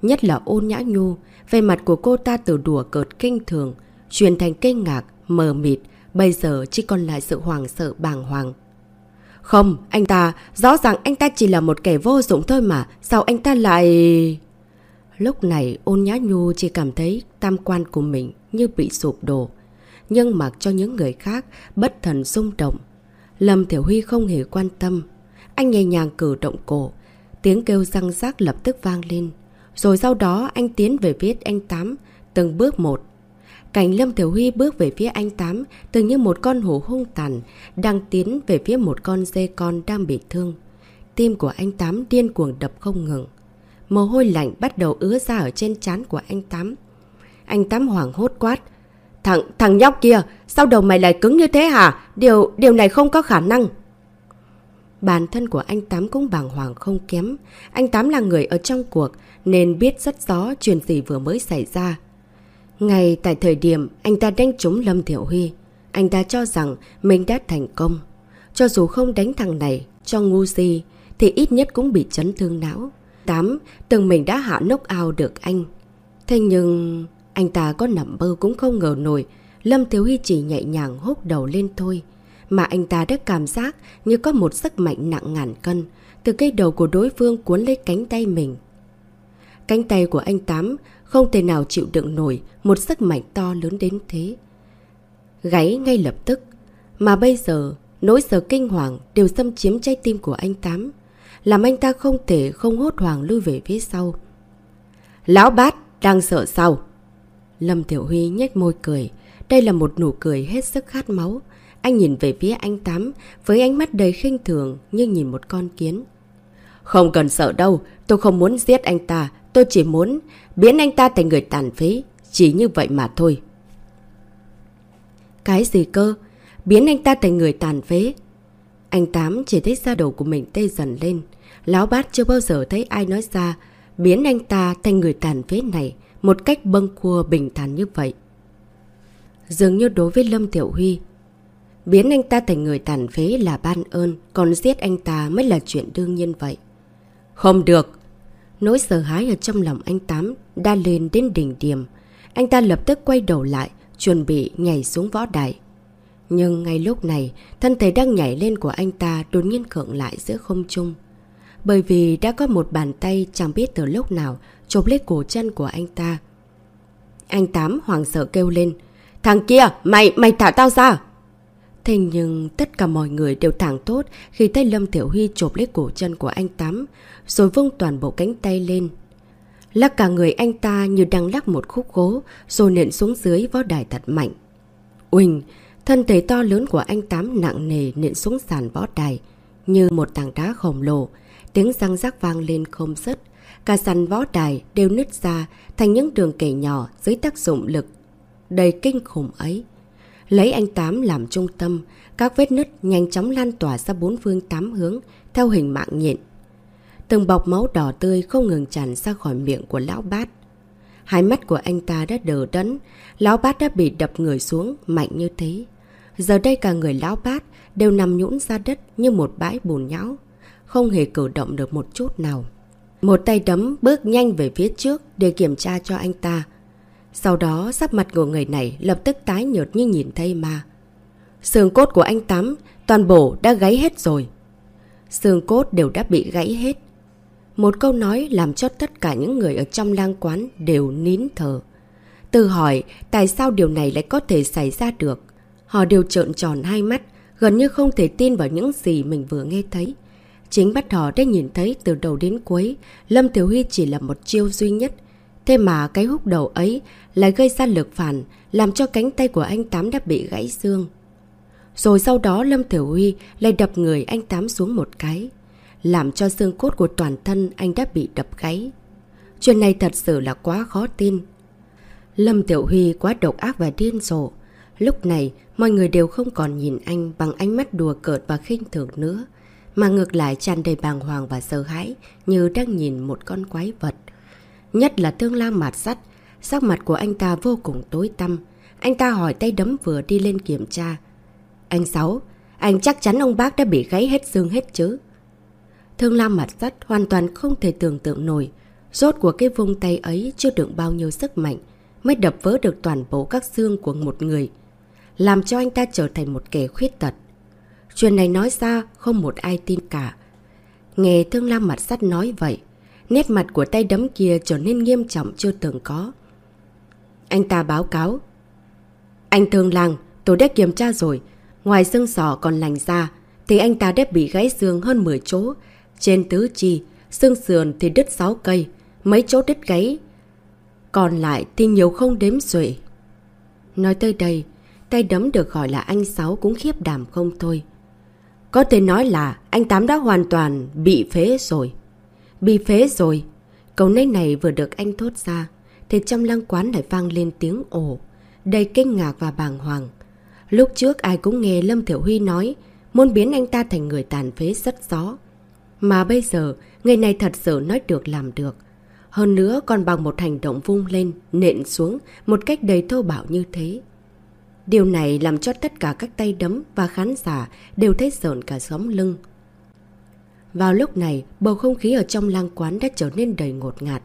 Nhất là ôn nhã nhu, về mặt của cô ta từ đùa cợt kinh thường, chuyển thành kinh ngạc, mờ mịt, bây giờ chỉ còn lại sự hoàng sợ bàng hoàng. Không, anh ta, rõ ràng anh ta chỉ là một kẻ vô dụng thôi mà, sao anh ta lại... Lúc này ôn nhã nhu chỉ cảm thấy tam quan của mình như bị sụp đổ. Nhưng mặc cho những người khác bất thần rung động. Lâm Thiểu Huy không hề quan tâm. Anh nhẹ nhàng cử động cổ. Tiếng kêu răng rác lập tức vang lên. Rồi sau đó anh tiến về phía anh Tám, từng bước một. Cảnh Lâm Thiểu Huy bước về phía anh Tám, từng như một con hổ hung tàn, đang tiến về phía một con dê con đang bị thương. Tim của anh Tám điên cuồng đập không ngừng. Mồ hôi lạnh bắt đầu ứa ra ở trên trán của anh Tám. Anh Tám hoảng hốt quát. Thằng, thằng nhóc kia, sao đầu mày lại cứng như thế hả? Điều, điều này không có khả năng. Bản thân của anh Tám cũng bàng hoàng không kém. Anh Tám là người ở trong cuộc, nên biết rất rõ chuyện gì vừa mới xảy ra. Ngay tại thời điểm anh ta đánh trúng Lâm Thiểu Huy, anh ta cho rằng mình đã thành công. Cho dù không đánh thằng này cho ngu si, thì ít nhất cũng bị chấn thương não. Tám, từng mình đã hạ nốc ao được anh. Thế nhưng, anh ta có nằm bơ cũng không ngờ nổi, Lâm Thiếu Huy chỉ nhẹ nhàng hút đầu lên thôi. Mà anh ta đã cảm giác như có một sức mạnh nặng ngàn cân, từ cây đầu của đối phương cuốn lấy cánh tay mình. Cánh tay của anh Tám không thể nào chịu đựng nổi một sức mạnh to lớn đến thế. Gáy ngay lập tức, mà bây giờ nỗi sợ kinh hoàng đều xâm chiếm trái tim của anh Tám làm anh ta không thể không hốt hoảng lui về phía sau. Lão bát đang sợ sao? Lâm Tiểu Huy nhếch môi cười. Đây là một nụ cười hết sức khát máu. Anh nhìn về phía anh Tám với ánh mắt đầy khinh thường như nhìn một con kiến. Không cần sợ đâu, tôi không muốn giết anh ta, tôi chỉ muốn biến anh ta thành người tàn phế, chỉ như vậy mà thôi. Cái gì cơ? Biến anh ta thành người tàn phế? Anh Tám chỉ thấy da đầu của mình tê dần lên. Lão bát chưa bao giờ thấy ai nói ra biến anh ta thành người tàn phế này một cách bâng cua bình thản như vậy. Dường như đối với Lâm Tiểu Huy, biến anh ta thành người tàn phế là ban ơn, còn giết anh ta mới là chuyện đương nhiên vậy. Không được! Nỗi sợ hãi ở trong lòng anh Tám đã lên đến đỉnh điểm. Anh ta lập tức quay đầu lại, chuẩn bị nhảy xuống võ đài. Nhưng ngay lúc này, thân thể đang nhảy lên của anh ta đột nhiên khượng lại giữa không trung. Bởi vì đã có một bàn tay chẳng biết từ lúc nào chộp lấy cổ chân của anh ta. Anh Tám hoàng sợ kêu lên. Thằng kia, mày, mày thả tao ra! Thế nhưng tất cả mọi người đều thẳng tốt khi tay Lâm Tiểu Huy chộp lấy cổ chân của anh Tám, rồi vung toàn bộ cánh tay lên. Lắc cả người anh ta như đang lắc một khúc gỗ, rồi nện xuống dưới võ đài thật mạnh. Uỳnh, thân thể to lớn của anh Tám nặng nề nện xuống sàn võ đài, như một tảng đá khổng lồ, tiếng răng rác vang lên không dứt. Cả sàn võ đài đều nứt ra thành những đường kẻ nhỏ dưới tác dụng lực đầy kinh khủng ấy. Lấy anh Tám làm trung tâm, các vết nứt nhanh chóng lan tỏa ra bốn phương tám hướng theo hình mạng nhện. Từng bọc máu đỏ tươi không ngừng tràn ra khỏi miệng của lão bát. Hai mắt của anh ta đã đờ đẫn, lão bát đã bị đập người xuống mạnh như thế. Giờ đây cả người lão bát đều nằm nhũn ra đất như một bãi bùn nhão, không hề cử động được một chút nào. Một tay đấm bước nhanh về phía trước để kiểm tra cho anh ta. Sau đó sắc mặt của người này lập tức tái nhợt như nhìn thấy ma. Xương cốt của anh Tám toàn bộ đã gáy hết rồi. Xương cốt đều đã bị gãy hết. Một câu nói làm cho tất cả những người ở trong lang quán đều nín thở. Tự hỏi tại sao điều này lại có thể xảy ra được. Họ đều trợn tròn hai mắt, gần như không thể tin vào những gì mình vừa nghe thấy. Chính bắt họ đã nhìn thấy từ đầu đến cuối, Lâm Tiểu Huy chỉ là một chiêu duy nhất. Thế mà cái húc đầu ấy lại gây ra lực phản, làm cho cánh tay của anh Tám đã bị gãy xương. Rồi sau đó Lâm Tiểu Huy lại đập người anh Tám xuống một cái, làm cho xương cốt của toàn thân anh đã bị đập gãy. Chuyện này thật sự là quá khó tin. Lâm Tiểu Huy quá độc ác và điên rồ. Lúc này, mọi người đều không còn nhìn anh bằng ánh mắt đùa cợt và khinh thường nữa, mà ngược lại tràn đầy bàng hoàng và sợ hãi như đang nhìn một con quái vật. Nhất là tương la mạt sắt, sắc mặt của anh ta vô cùng tối tăm. Anh ta hỏi tay đấm vừa đi lên kiểm tra. Anh Sáu, anh chắc chắn ông bác đã bị gãy hết xương hết chứ? Thương Lam mặt sắt hoàn toàn không thể tưởng tượng nổi. Rốt của cái vùng tay ấy chưa đựng bao nhiêu sức mạnh mới đập vỡ được toàn bộ các xương của một người. Làm cho anh ta trở thành một kẻ khuyết tật. Chuyện này nói ra không một ai tin cả. Nghe Thương Lam mặt sắt nói vậy, nét mặt của tay đấm kia trở nên nghiêm trọng chưa từng có. Anh ta báo cáo. Anh Thương làng tôi đã kiểm tra rồi. Ngoài xương sỏ còn lành ra, thì anh ta đã bị gãy xương hơn 10 chỗ. Trên tứ chi, xương sườn thì đứt 6 cây, mấy chỗ đứt gãy Còn lại thì nhiều không đếm xuể. Nói tới đây, tay đấm được gọi là anh Sáu cũng khiếp đảm không thôi. Có thể nói là anh Tám đã hoàn toàn bị phế rồi. Bị phế rồi. Câu nói này vừa được anh thốt ra, thì trong lăng quán lại vang lên tiếng ồ, đầy kinh ngạc và bàng hoàng. Lúc trước ai cũng nghe Lâm Thiểu Huy nói muốn biến anh ta thành người tàn phế rất gió. Mà bây giờ, người này thật sự nói được làm được. Hơn nữa còn bằng một hành động vung lên, nện xuống một cách đầy thô bạo như thế. Điều này làm cho tất cả các tay đấm và khán giả đều thấy sợn cả sống lưng. Vào lúc này, bầu không khí ở trong lang quán đã trở nên đầy ngột ngạt.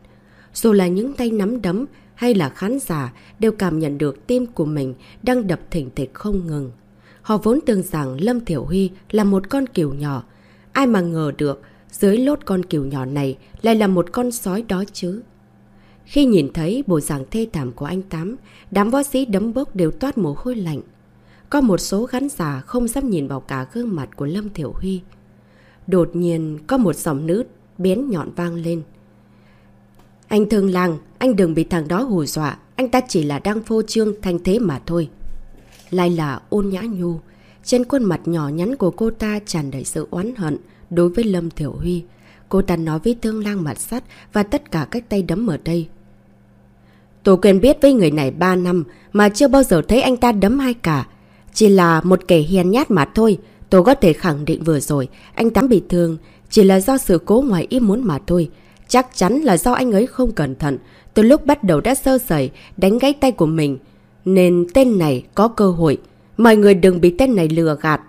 Dù là những tay nắm đấm hay là khán giả đều cảm nhận được tim của mình đang đập thỉnh thịch không ngừng. Họ vốn tưởng rằng Lâm Thiểu Huy là một con kiều nhỏ. Ai mà ngờ được, dưới lốt con kiều nhỏ này lại là một con sói đó chứ. Khi nhìn thấy bộ dạng thê thảm của anh Tám, đám võ sĩ đấm bốc đều toát mồ hôi lạnh. Có một số khán giả không dám nhìn vào cả gương mặt của Lâm Thiểu Huy. Đột nhiên có một giọng nữ bén nhọn vang lên. Anh thương lang, anh đừng bị thằng đó hù dọa, anh ta chỉ là đang phô trương thanh thế mà thôi. lai là ôn nhã nhu, trên khuôn mặt nhỏ nhắn của cô ta tràn đầy sự oán hận đối với Lâm Thiểu Huy. Cô ta nói với thương lang mặt sắt và tất cả các tay đấm ở đây. Tôi quen biết với người này 3 năm mà chưa bao giờ thấy anh ta đấm hai cả. Chỉ là một kẻ hiền nhát mà thôi. Tôi có thể khẳng định vừa rồi, anh Tám bị thương, chỉ là do sự cố ngoài ý muốn mà thôi. Chắc chắn là do anh ấy không cẩn thận, từ lúc bắt đầu đã sơ sẩy, đánh gãy tay của mình. Nên tên này có cơ hội. Mọi người đừng bị tên này lừa gạt.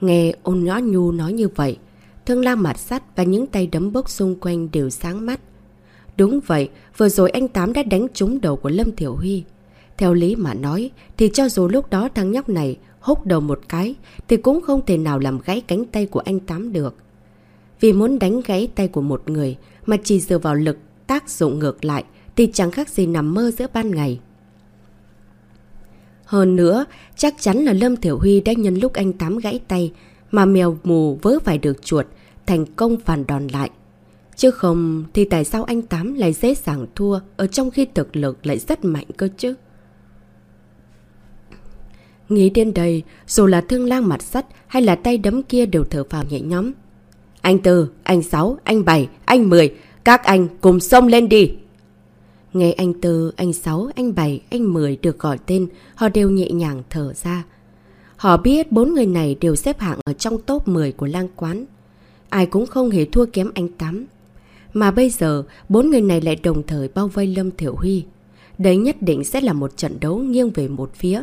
Nghe ôn nhỏ nhu nói như vậy, thương la mặt sắt và những tay đấm bốc xung quanh đều sáng mắt. Đúng vậy, vừa rồi anh Tám đã đánh trúng đầu của Lâm Thiểu Huy. Theo lý mà nói, thì cho dù lúc đó thằng nhóc này húc đầu một cái, thì cũng không thể nào làm gãy cánh tay của anh Tám được. Vì muốn đánh gãy tay của một người mà chỉ dựa vào lực tác dụng ngược lại thì chẳng khác gì nằm mơ giữa ban ngày. Hơn nữa, chắc chắn là Lâm Thiểu Huy đã nhân lúc anh Tám gãy tay mà mèo mù vớ phải được chuột, thành công phản đòn lại. Chứ không thì tại sao anh Tám lại dễ dàng thua ở trong khi thực lực lại rất mạnh cơ chứ? Nghĩ đến đây, dù là thương lang mặt sắt hay là tay đấm kia đều thở phào nhẹ nhóm. Anh Tư, anh Sáu, anh Bảy, anh Mười, các anh cùng xông lên đi. Nghe anh Tư, anh Sáu, anh Bảy, anh Mười được gọi tên, họ đều nhẹ nhàng thở ra. Họ biết bốn người này đều xếp hạng ở trong top 10 của lang quán. Ai cũng không hề thua kém anh Tám. Mà bây giờ, bốn người này lại đồng thời bao vây Lâm Thiểu Huy. Đấy nhất định sẽ là một trận đấu nghiêng về một phía.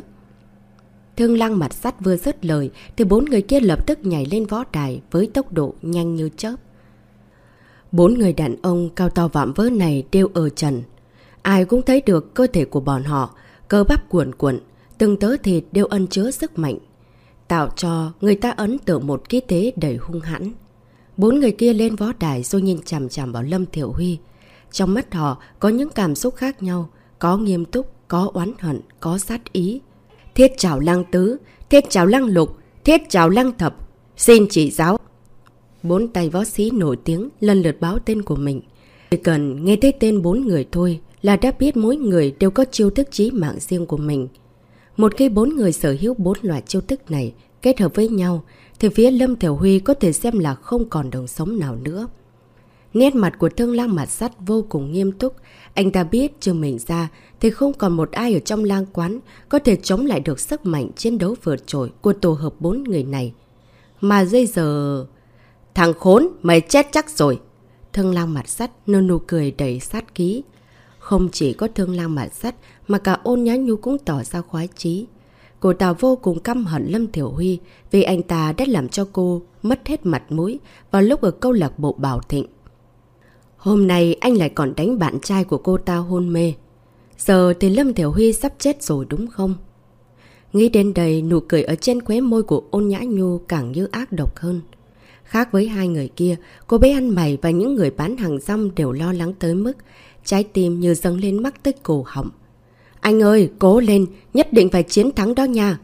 Thương lăng mặt sắt vừa dứt lời thì bốn người kia lập tức nhảy lên võ đài với tốc độ nhanh như chớp. Bốn người đàn ông cao to vạm vỡ này đều ở trần. Ai cũng thấy được cơ thể của bọn họ, cơ bắp cuộn cuộn, từng tớ thịt đều ân chứa sức mạnh. Tạo cho người ta ấn tượng một khí thế đầy hung hãn. Bốn người kia lên võ đài rồi nhìn chằm chằm vào Lâm Thiểu Huy. Trong mắt họ có những cảm xúc khác nhau, có nghiêm túc, có oán hận, có sát ý. Thiết trảo lăng tứ, thiết trảo lăng lục, Thiết chào lăng thập, xin chỉ giáo. Bốn tay võ sĩ nổi tiếng lần lượt báo tên của mình. Chỉ cần nghe thấy tên bốn người thôi là đã biết mỗi người đều có chiêu thức trí mạng riêng của mình. Một khi bốn người sở hữu bốn loại chiêu thức này kết hợp với nhau thì phía Lâm Thiểu Huy có thể xem là không còn đồng sống nào nữa. Nét mặt của thương lang mặt sắt vô cùng nghiêm túc. Anh ta biết chưa mình ra thì không còn một ai ở trong lang quán có thể chống lại được sức mạnh chiến đấu vượt trội của tổ hợp bốn người này. Mà bây giờ... Thằng khốn, mày chết chắc rồi. Thương lang mặt sắt nơ nụ cười đầy sát ký. Không chỉ có thương lang mặt sắt mà cả ôn nhá nhu cũng tỏ ra khoái chí. Cô ta vô cùng căm hận Lâm Thiểu Huy vì anh ta đã làm cho cô mất hết mặt mũi vào lúc ở câu lạc bộ Bảo Thịnh. Hôm nay anh lại còn đánh bạn trai của cô ta hôn mê. Giờ thì Lâm Thiểu Huy sắp chết rồi đúng không? Nghĩ đến đây, nụ cười ở trên khóe môi của ôn nhã nhu càng như ác độc hơn. Khác với hai người kia, cô bé ăn mày và những người bán hàng rong đều lo lắng tới mức trái tim như dâng lên mắc tới cổ họng. Anh ơi, cố lên, nhất định phải chiến thắng đó nha.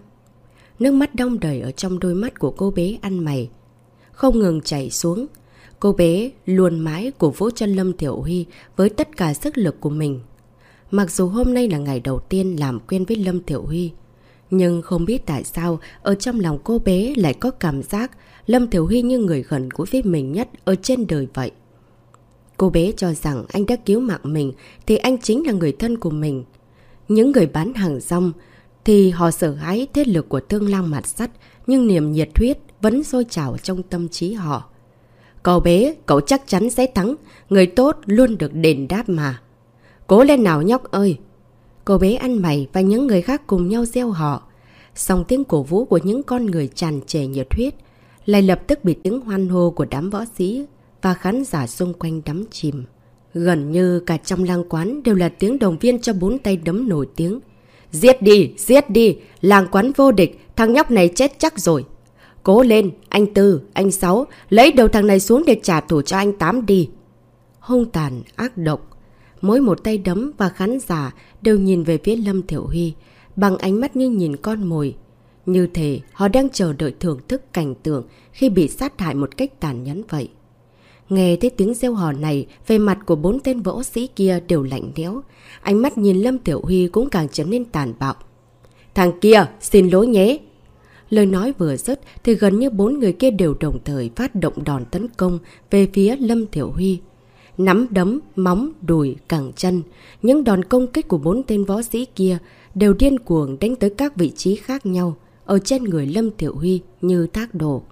Nước mắt đong đầy ở trong đôi mắt của cô bé ăn mày. Không ngừng chảy xuống. Cô bé luôn mãi cổ vũ chân Lâm Thiểu Huy với tất cả sức lực của mình. Mặc dù hôm nay là ngày đầu tiên làm quen với Lâm Thiểu Huy, nhưng không biết tại sao ở trong lòng cô bé lại có cảm giác Lâm Thiểu Huy như người gần gũi với mình nhất ở trên đời vậy. Cô bé cho rằng anh đã cứu mạng mình thì anh chính là người thân của mình. Những người bán hàng rong thì họ sợ hãi thế lực của thương lang mặt sắt nhưng niềm nhiệt huyết vẫn sôi trào trong tâm trí họ. Cậu bé, cậu chắc chắn sẽ thắng. Người tốt luôn được đền đáp mà. Cố lên nào nhóc ơi! Cô bé ăn mày và những người khác cùng nhau gieo họ. Xong tiếng cổ vũ của những con người tràn trề nhiệt huyết lại lập tức bị tiếng hoan hô của đám võ sĩ và khán giả xung quanh đắm chìm. Gần như cả trong làng quán đều là tiếng đồng viên cho bốn tay đấm nổi tiếng. Giết đi, giết đi, làng quán vô địch, thằng nhóc này chết chắc rồi. Cố lên, anh Tư, anh Sáu, lấy đầu thằng này xuống để trả thù cho anh Tám đi. Hung tàn, ác độc. Mỗi một tay đấm và khán giả đều nhìn về phía Lâm Thiểu Huy, bằng ánh mắt như nhìn con mồi. Như thế họ đang chờ đợi thưởng thức cảnh tượng khi bị sát hại một cách tàn nhẫn vậy. Nghe thấy tiếng reo hò này, về mặt của bốn tên võ sĩ kia đều lạnh lẽo. Ánh mắt nhìn Lâm Tiểu Huy cũng càng trở nên tàn bạo. Thằng kia, xin lỗi nhé. Lời nói vừa dứt thì gần như bốn người kia đều đồng thời phát động đòn tấn công về phía Lâm Tiểu Huy. Nắm đấm, móng, đùi, cẳng chân. Những đòn công kích của bốn tên võ sĩ kia đều điên cuồng đánh tới các vị trí khác nhau ở trên người Lâm Tiểu Huy như thác đổ.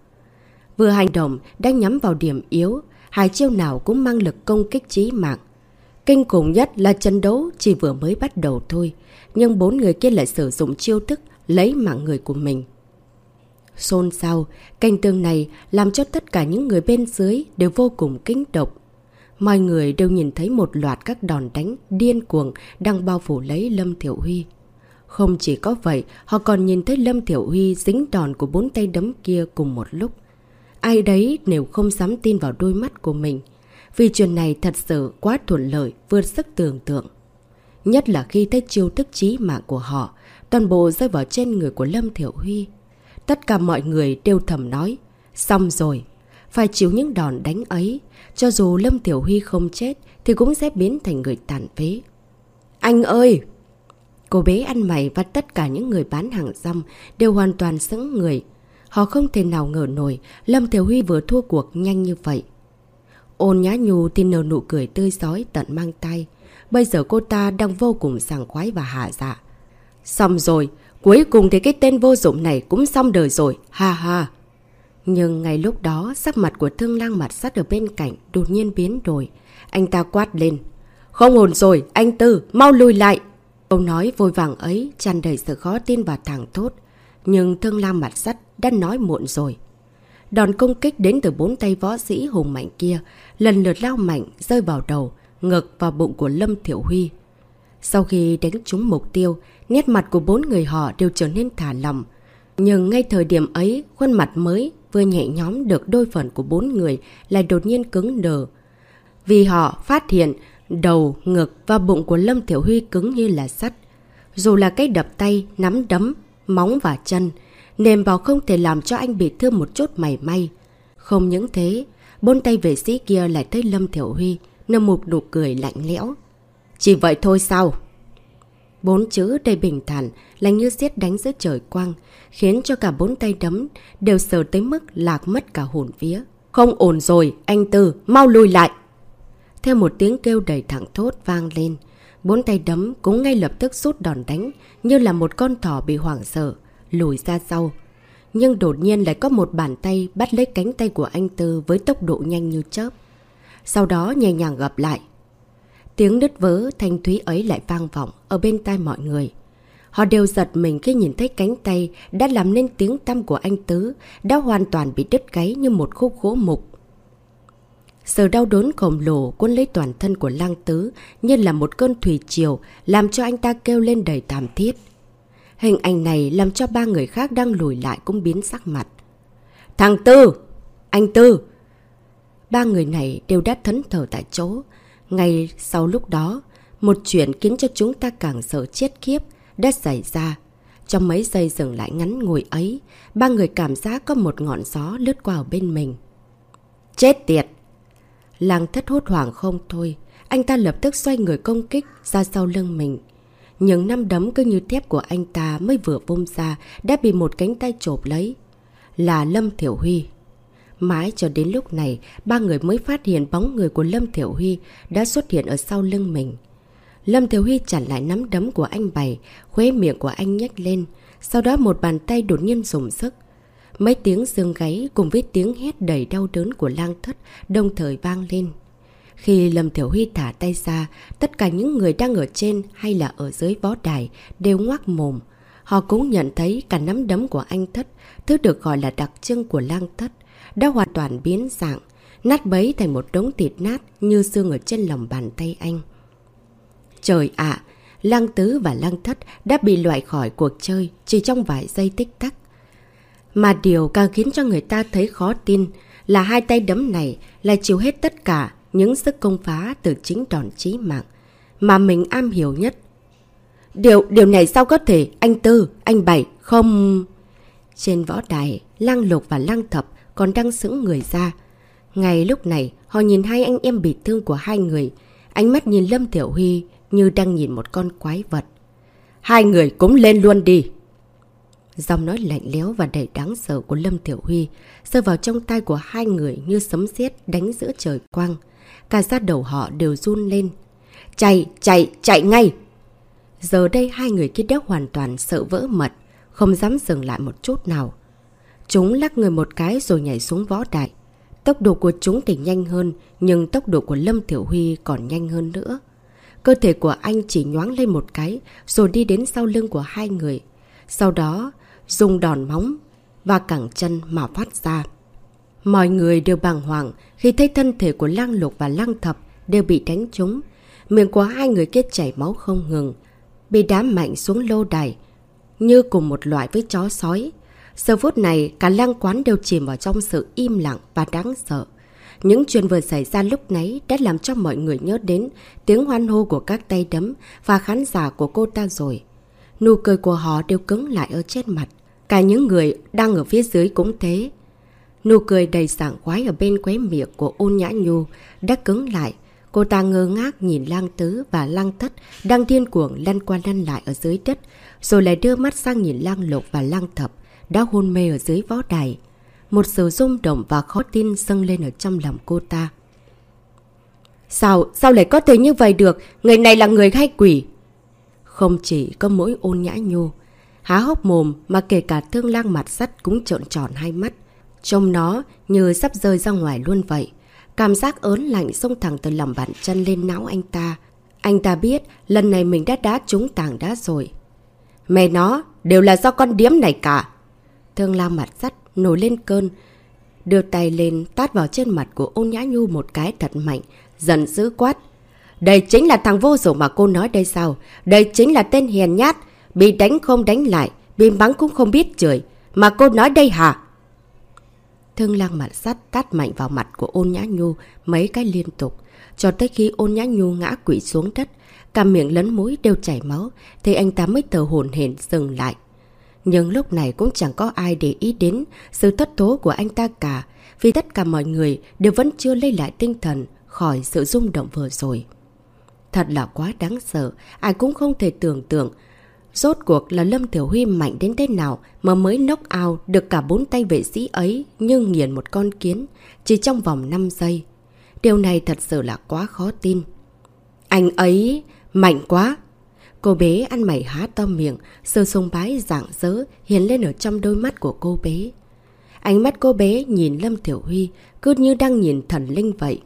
Vừa hành động đã nhắm vào điểm yếu, hai chiêu nào cũng mang lực công kích chí mạng. Kinh khủng nhất là trận đấu chỉ vừa mới bắt đầu thôi, nhưng bốn người kia lại sử dụng chiêu thức lấy mạng người của mình. Xôn xao, canh tương này làm cho tất cả những người bên dưới đều vô cùng kinh động. Mọi người đều nhìn thấy một loạt các đòn đánh điên cuồng đang bao phủ lấy Lâm Thiểu Huy. Không chỉ có vậy, họ còn nhìn thấy Lâm Thiểu Huy dính đòn của bốn tay đấm kia cùng một lúc. Ai đấy đều không dám tin vào đôi mắt của mình. Vì chuyện này thật sự quá thuận lợi, vượt sức tưởng tượng. Nhất là khi thấy chiêu thức trí mạng của họ, toàn bộ rơi vào trên người của Lâm Thiểu Huy. Tất cả mọi người đều thầm nói, xong rồi, phải chịu những đòn đánh ấy. Cho dù Lâm Tiểu Huy không chết thì cũng sẽ biến thành người tàn phế. Anh ơi! Cô bé ăn mày và tất cả những người bán hàng rong đều hoàn toàn sững người. Họ không thể nào ngờ nổi Lâm Thiểu Huy vừa thua cuộc nhanh như vậy. Ôn nhá nhu thì nở nụ cười tươi giói tận mang tay. Bây giờ cô ta đang vô cùng sàng khoái và hạ dạ. Xong rồi, cuối cùng thì cái tên vô dụng này cũng xong đời rồi, ha ha. Nhưng ngay lúc đó, sắc mặt của thương lang mặt sắt ở bên cạnh đột nhiên biến đổi. Anh ta quát lên. Không ổn rồi, anh Tư, mau lùi lại. Câu nói vội vàng ấy tràn đầy sự khó tin và thẳng thốt. Nhưng thương lang mặt sắt đã nói muộn rồi. Đòn công kích đến từ bốn tay võ sĩ hùng mạnh kia, lần lượt lao mạnh rơi vào đầu, ngực và bụng của Lâm Thiểu Huy. Sau khi đánh trúng mục tiêu, nét mặt của bốn người họ đều trở nên thả lỏng. Nhưng ngay thời điểm ấy, khuôn mặt mới vừa nhẹ nhóm được đôi phần của bốn người lại đột nhiên cứng đờ. Vì họ phát hiện đầu, ngực và bụng của Lâm Thiểu Huy cứng như là sắt. Dù là cái đập tay, nắm đấm, móng và chân, nềm vào không thể làm cho anh bị thương một chút mảy may. Không những thế, bốn tay vệ sĩ kia lại thấy Lâm Thiểu Huy, nâng một nụ cười lạnh lẽo. Chỉ vậy thôi sao? Bốn chữ đầy bình thản, lành như giết đánh giữa trời quang, khiến cho cả bốn tay đấm đều sờ tới mức lạc mất cả hồn vía. Không ổn rồi, anh Tư, mau lùi lại! Theo một tiếng kêu đầy thẳng thốt vang lên, bốn tay đấm cũng ngay lập tức rút đòn đánh như là một con thỏ bị hoảng sợ, lùi ra sau. Nhưng đột nhiên lại có một bàn tay bắt lấy cánh tay của anh Tư với tốc độ nhanh như chớp. Sau đó nhẹ nhàng gặp lại. Tiếng đứt vỡ, thanh thúy ấy lại vang vọng ở bên tai mọi người. Họ đều giật mình khi nhìn thấy cánh tay đã làm nên tiếng tăm của anh Tứ, đã hoàn toàn bị đứt gáy như một khúc gỗ mục. Sự đau đớn khổng lồ cuốn lấy toàn thân của lang tứ như là một cơn thủy triều làm cho anh ta kêu lên đầy thảm thiết. Hình ảnh này làm cho ba người khác đang lùi lại cũng biến sắc mặt. Thằng Tư! Anh Tư! Ba người này đều đã thấn thở tại chỗ. Ngay sau lúc đó, một chuyện khiến cho chúng ta càng sợ chết khiếp đã xảy ra. Trong mấy giây dừng lại ngắn ngồi ấy, ba người cảm giác có một ngọn gió lướt qua ở bên mình. Chết tiệt! Làng thất hốt hoảng không thôi, anh ta lập tức xoay người công kích ra sau lưng mình. Những năm đấm cứ như thép của anh ta mới vừa vung ra đã bị một cánh tay chộp lấy. Là Lâm Thiểu Huy. Mãi cho đến lúc này, ba người mới phát hiện bóng người của Lâm Thiểu Huy đã xuất hiện ở sau lưng mình. Lâm Thiểu Huy chặn lại nắm đấm của anh bày, khuế miệng của anh nhếch lên. Sau đó một bàn tay đột nhiên dùng sức. Mấy tiếng xương gáy cùng với tiếng hét đầy đau đớn của lang thất đồng thời vang lên. Khi Lâm Thiểu Huy thả tay ra, tất cả những người đang ở trên hay là ở dưới võ đài đều ngoác mồm. Họ cũng nhận thấy cả nắm đấm của anh thất, thứ được gọi là đặc trưng của lang thất, đã hoàn toàn biến dạng, nát bấy thành một đống thịt nát như xương ở trên lòng bàn tay anh. Trời ạ! Lăng Tứ và Lăng Thất đã bị loại khỏi cuộc chơi chỉ trong vài giây tích tắc. Mà điều càng khiến cho người ta thấy khó tin là hai tay đấm này lại chịu hết tất cả những sức công phá từ chính đòn chí mạng mà mình am hiểu nhất. Điều điều này sao có thể? Anh Tư, anh Bảy, không... Trên võ đài, Lăng Lục và Lăng Thập còn đang sững người ra. Ngay lúc này, họ nhìn hai anh em bị thương của hai người. Ánh mắt nhìn Lâm Tiểu Huy như đang nhìn một con quái vật. Hai người cũng lên luôn đi. Giọng nói lạnh léo và đầy đáng sợ của Lâm Tiểu Huy rơi vào trong tay của hai người như sấm sét đánh giữa trời quang. Cả da đầu họ đều run lên. Chạy, chạy, chạy ngay! Giờ đây hai người kia đéo hoàn toàn sợ vỡ mật, không dám dừng lại một chút nào. Chúng lắc người một cái rồi nhảy xuống võ đại. Tốc độ của chúng thì nhanh hơn, nhưng tốc độ của Lâm Tiểu Huy còn nhanh hơn nữa. Cơ thể của anh chỉ nhoáng lên một cái, rồi đi đến sau lưng của hai người. Sau đó, dùng đòn móng và cẳng chân mà phát ra. Mọi người đều bàng hoàng khi thấy thân thể của Lăng Lục và Lăng Thập đều bị đánh trúng. Miệng của hai người kết chảy máu không ngừng, bị đá mạnh xuống lô đài, như cùng một loại với chó sói. Giờ phút này, cả lăng quán đều chìm vào trong sự im lặng và đáng sợ. Những chuyện vừa xảy ra lúc nấy đã làm cho mọi người nhớ đến tiếng hoan hô của các tay đấm và khán giả của cô ta rồi. Nụ cười của họ đều cứng lại ở trên mặt. Cả những người đang ở phía dưới cũng thế. Nụ cười đầy sảng khoái ở bên quế miệng của ôn nhã nhu đã cứng lại. Cô ta ngơ ngác nhìn lang tứ và lang thất đang điên cuồng lăn qua lăn lại ở dưới đất, rồi lại đưa mắt sang nhìn lang lục và lang thập đã hôn mê ở dưới võ đài. Một sự rung động và khó tin dâng lên ở trong lòng cô ta. Sao, sao lại có thể như vậy được? Người này là người hay quỷ? Không chỉ có mỗi ôn nhã nhô, há hốc mồm mà kể cả thương lang mặt sắt cũng trộn tròn hai mắt. Trông nó như sắp rơi ra ngoài luôn vậy. Cảm giác ớn lạnh xông thẳng từ lòng bàn chân lên não anh ta. Anh ta biết lần này mình đã đá trúng tảng đá rồi. Mẹ nó, đều là do con điếm này cả. Thương lang mặt sắt nổi lên cơn. Đưa tay lên tát vào trên mặt của ôn nhã nhu một cái thật mạnh, giận dữ quát. Đây chính là thằng vô dụng mà cô nói đây sao? Đây chính là tên hiền nhát, bị đánh không đánh lại, bị bắn cũng không biết chửi. Mà cô nói đây hả? Thương lang mặt sắt tát mạnh vào mặt của ôn nhã nhu mấy cái liên tục. Cho tới khi ôn nhã nhu ngã quỷ xuống đất, cả miệng lấn mũi đều chảy máu, thì anh ta mới thở hồn hển dừng lại. Nhưng lúc này cũng chẳng có ai để ý đến sự thất tố của anh ta cả, vì tất cả mọi người đều vẫn chưa lấy lại tinh thần khỏi sự rung động vừa rồi. Thật là quá đáng sợ, ai cũng không thể tưởng tượng. Rốt cuộc là Lâm Tiểu Huy mạnh đến thế nào mà mới knock out được cả bốn tay vệ sĩ ấy như nghiền một con kiến, chỉ trong vòng 5 giây. Điều này thật sự là quá khó tin. Anh ấy mạnh quá! Cô bé ăn mày há to miệng, sơ sùng bái dạng dỡ hiện lên ở trong đôi mắt của cô bé. Ánh mắt cô bé nhìn Lâm Tiểu Huy cứ như đang nhìn thần linh vậy.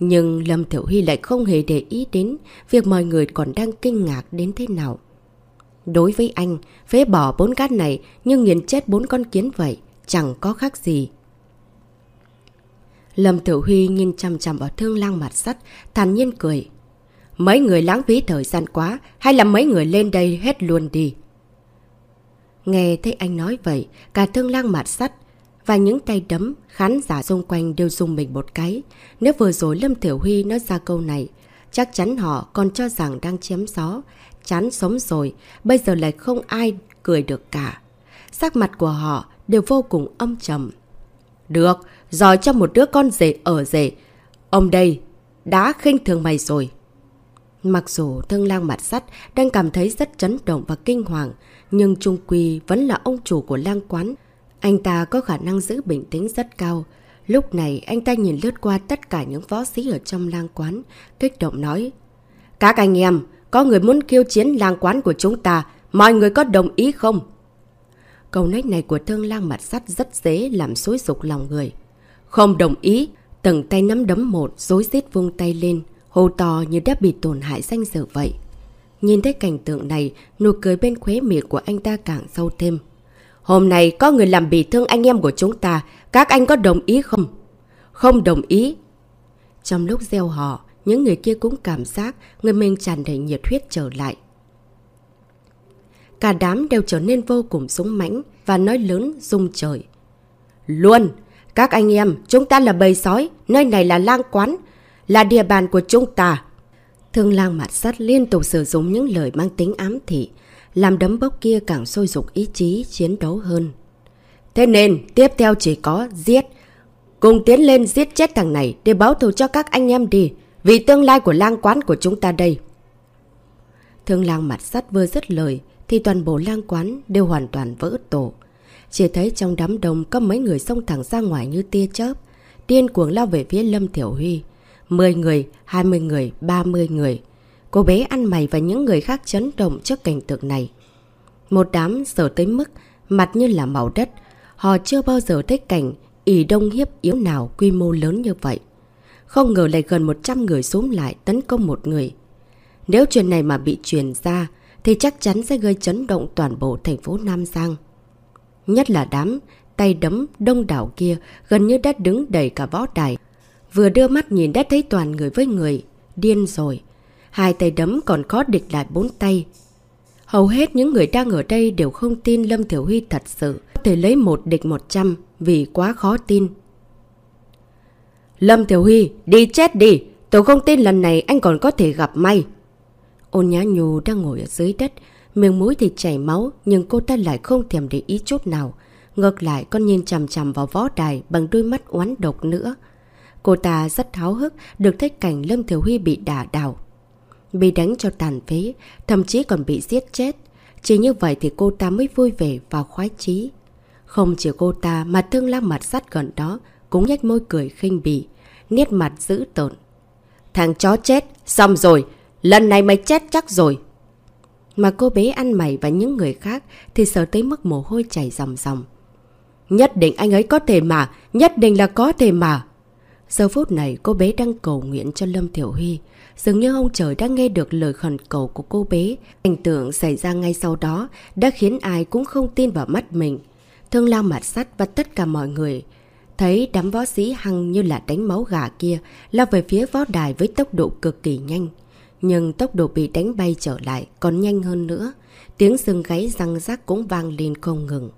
Nhưng Lâm Tiểu Huy lại không hề để ý đến việc mọi người còn đang kinh ngạc đến thế nào. Đối với anh, phế bỏ bốn cát này như nghiền chết bốn con kiến vậy, chẳng có khác gì. Lâm Tiểu Huy nhìn chăm chăm vào thương lang mặt sắt, thản nhiên cười. Mấy người lãng phí thời gian quá, hay là mấy người lên đây hết luôn đi. Nghe thấy anh nói vậy, cả thương lang mặt sắt và những tay đấm, khán giả xung quanh đều dùng mình một cái. Nếu vừa rồi Lâm Tiểu Huy nói ra câu này, chắc chắn họ còn cho rằng đang chém gió. Chán sống rồi, bây giờ lại không ai cười được cả. Sắc mặt của họ đều vô cùng âm trầm. Được, giỏi cho một đứa con rể ở rể. Ông đây đã khinh thường mày rồi. Mặc dù thương lang mặt sắt đang cảm thấy rất chấn động và kinh hoàng, nhưng Trung Quy vẫn là ông chủ của lang quán. Anh ta có khả năng giữ bình tĩnh rất cao. Lúc này anh ta nhìn lướt qua tất cả những võ sĩ ở trong lang quán, kích động nói. Các anh em, có người muốn kêu chiến lang quán của chúng ta, mọi người có đồng ý không? Câu nói này của thương lang mặt sắt rất dễ làm xối dục lòng người. Không đồng ý, từng tay nắm đấm một, dối rít vung tay lên, hồ to như đã bị tổn hại danh dự vậy. Nhìn thấy cảnh tượng này, nụ cười bên khóe miệng của anh ta càng sâu thêm. Hôm nay có người làm bị thương anh em của chúng ta, các anh có đồng ý không? Không đồng ý. Trong lúc gieo họ, những người kia cũng cảm giác người mình tràn đầy nhiệt huyết trở lại. Cả đám đều trở nên vô cùng súng mãnh và nói lớn rung trời. Luôn! Các anh em, chúng ta là bầy sói, nơi này là lang quán, là địa bàn của chúng ta. Thương lang mặt sắt liên tục sử dụng những lời mang tính ám thị, làm đấm bốc kia càng sôi dục ý chí chiến đấu hơn. Thế nên, tiếp theo chỉ có giết. Cùng tiến lên giết chết thằng này để báo thù cho các anh em đi, vì tương lai của lang quán của chúng ta đây. Thương lang mặt sắt vừa dứt lời, thì toàn bộ lang quán đều hoàn toàn vỡ tổ. Chỉ thấy trong đám đông có mấy người xông thẳng ra ngoài như tia chớp, điên cuồng lao về phía Lâm Thiểu Huy. 10 người, 20 người, 30 người. Cô bé ăn mày và những người khác chấn động trước cảnh tượng này. Một đám sợ tới mức mặt như là màu đất. Họ chưa bao giờ thấy cảnh ỉ đông hiếp yếu nào quy mô lớn như vậy. Không ngờ lại gần 100 người xuống lại tấn công một người. Nếu chuyện này mà bị truyền ra, thì chắc chắn sẽ gây chấn động toàn bộ thành phố Nam Giang. Nhất là đám tay đấm đông đảo kia gần như đã đứng đầy cả võ đài. Vừa đưa mắt nhìn đã thấy toàn người với người. Điên rồi. Hai tay đấm còn khó địch lại bốn tay. Hầu hết những người đang ở đây đều không tin Lâm Thiểu Huy thật sự có thể lấy một địch một trăm vì quá khó tin. Lâm Thiểu Huy, đi chết đi! Tôi không tin lần này anh còn có thể gặp may. Ôn nhá nhù đang ngồi ở dưới đất, miệng mũi thì chảy máu nhưng cô ta lại không thèm để ý chút nào. Ngược lại con nhìn chằm chằm vào võ đài bằng đôi mắt oán độc nữa. Cô ta rất háo hức được thấy cảnh Lâm Thiểu Huy bị đả đảo. Bị đánh cho tàn phế, thậm chí còn bị giết chết. Chỉ như vậy thì cô ta mới vui vẻ và khoái chí. Không chỉ cô ta mà thương lang mặt sắt gần đó cũng nhách môi cười khinh bỉ, nét mặt dữ tợn. Thằng chó chết, xong rồi, lần này mày chết chắc rồi. Mà cô bé ăn mày và những người khác thì sợ tới mức mồ hôi chảy ròng ròng. Nhất định anh ấy có thể mà, nhất định là có thể mà. Giờ phút này, cô bé đang cầu nguyện cho Lâm Thiểu Huy. Dường như ông trời đã nghe được lời khẩn cầu của cô bé. Cảnh tượng xảy ra ngay sau đó đã khiến ai cũng không tin vào mắt mình. Thương lao mặt sắt và tất cả mọi người thấy đám võ sĩ hăng như là đánh máu gà kia, lao về phía võ đài với tốc độ cực kỳ nhanh. Nhưng tốc độ bị đánh bay trở lại còn nhanh hơn nữa. Tiếng sừng gáy răng rác cũng vang lên không ngừng.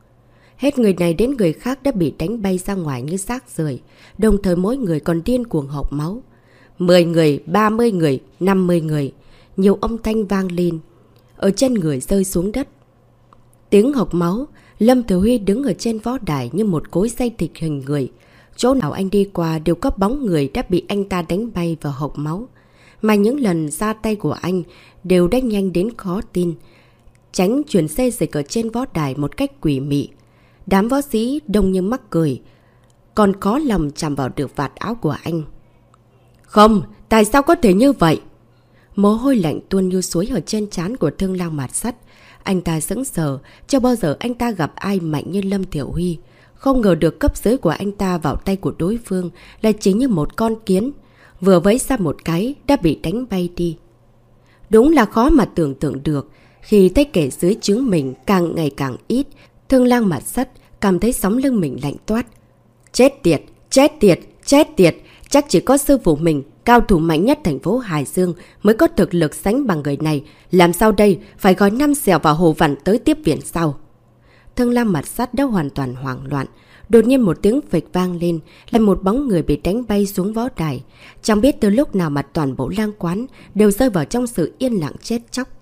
Hết người này đến người khác đã bị đánh bay ra ngoài như xác rời, đồng thời mỗi người còn điên cuồng hộp máu. 10 người, 30 người, 50 người, nhiều âm thanh vang lên, ở chân người rơi xuống đất. tiếng hộc máu, Lâm thừa Huy đứng ở trên võ đài như một cối dây thịt hình người. Chỗ nào anh đi qua đều có bóng người đã bị anh ta đánh bay vào hộc máu. Mà những lần ra tay của anh đều đánh nhanh đến khó tin. Tránh chuyển xe dịch ở trên võ đài một cách quỷ mị. Đám võ sĩ đông như mắc cười. Còn có lòng chạm vào được vạt áo của anh. Không, tại sao có thể như vậy? Mồ hôi lạnh tuôn như suối ở trên trán của thương lang mạt sắt. Anh ta sững sờ, cho bao giờ anh ta gặp ai mạnh như Lâm Thiểu Huy. Không ngờ được cấp dưới của anh ta vào tay của đối phương là chính như một con kiến. Vừa vấy ra một cái đã bị đánh bay đi. Đúng là khó mà tưởng tượng được. Khi thấy kẻ dưới chứng mình càng ngày càng ít, thương lang mặt sắt cảm thấy sóng lưng mình lạnh toát. Chết tiệt, chết tiệt, chết tiệt, chắc chỉ có sư phụ mình Cao thủ mạnh nhất thành phố Hải Dương mới có thực lực sánh bằng người này. Làm sao đây? Phải gói năm xèo vào hồ vằn tới tiếp viện sau. Thương Lang mặt sắt đã hoàn toàn hoảng loạn. Đột nhiên một tiếng phịch vang lên, là một bóng người bị đánh bay xuống võ đài. Chẳng biết từ lúc nào mà toàn bộ lang quán đều rơi vào trong sự yên lặng chết chóc.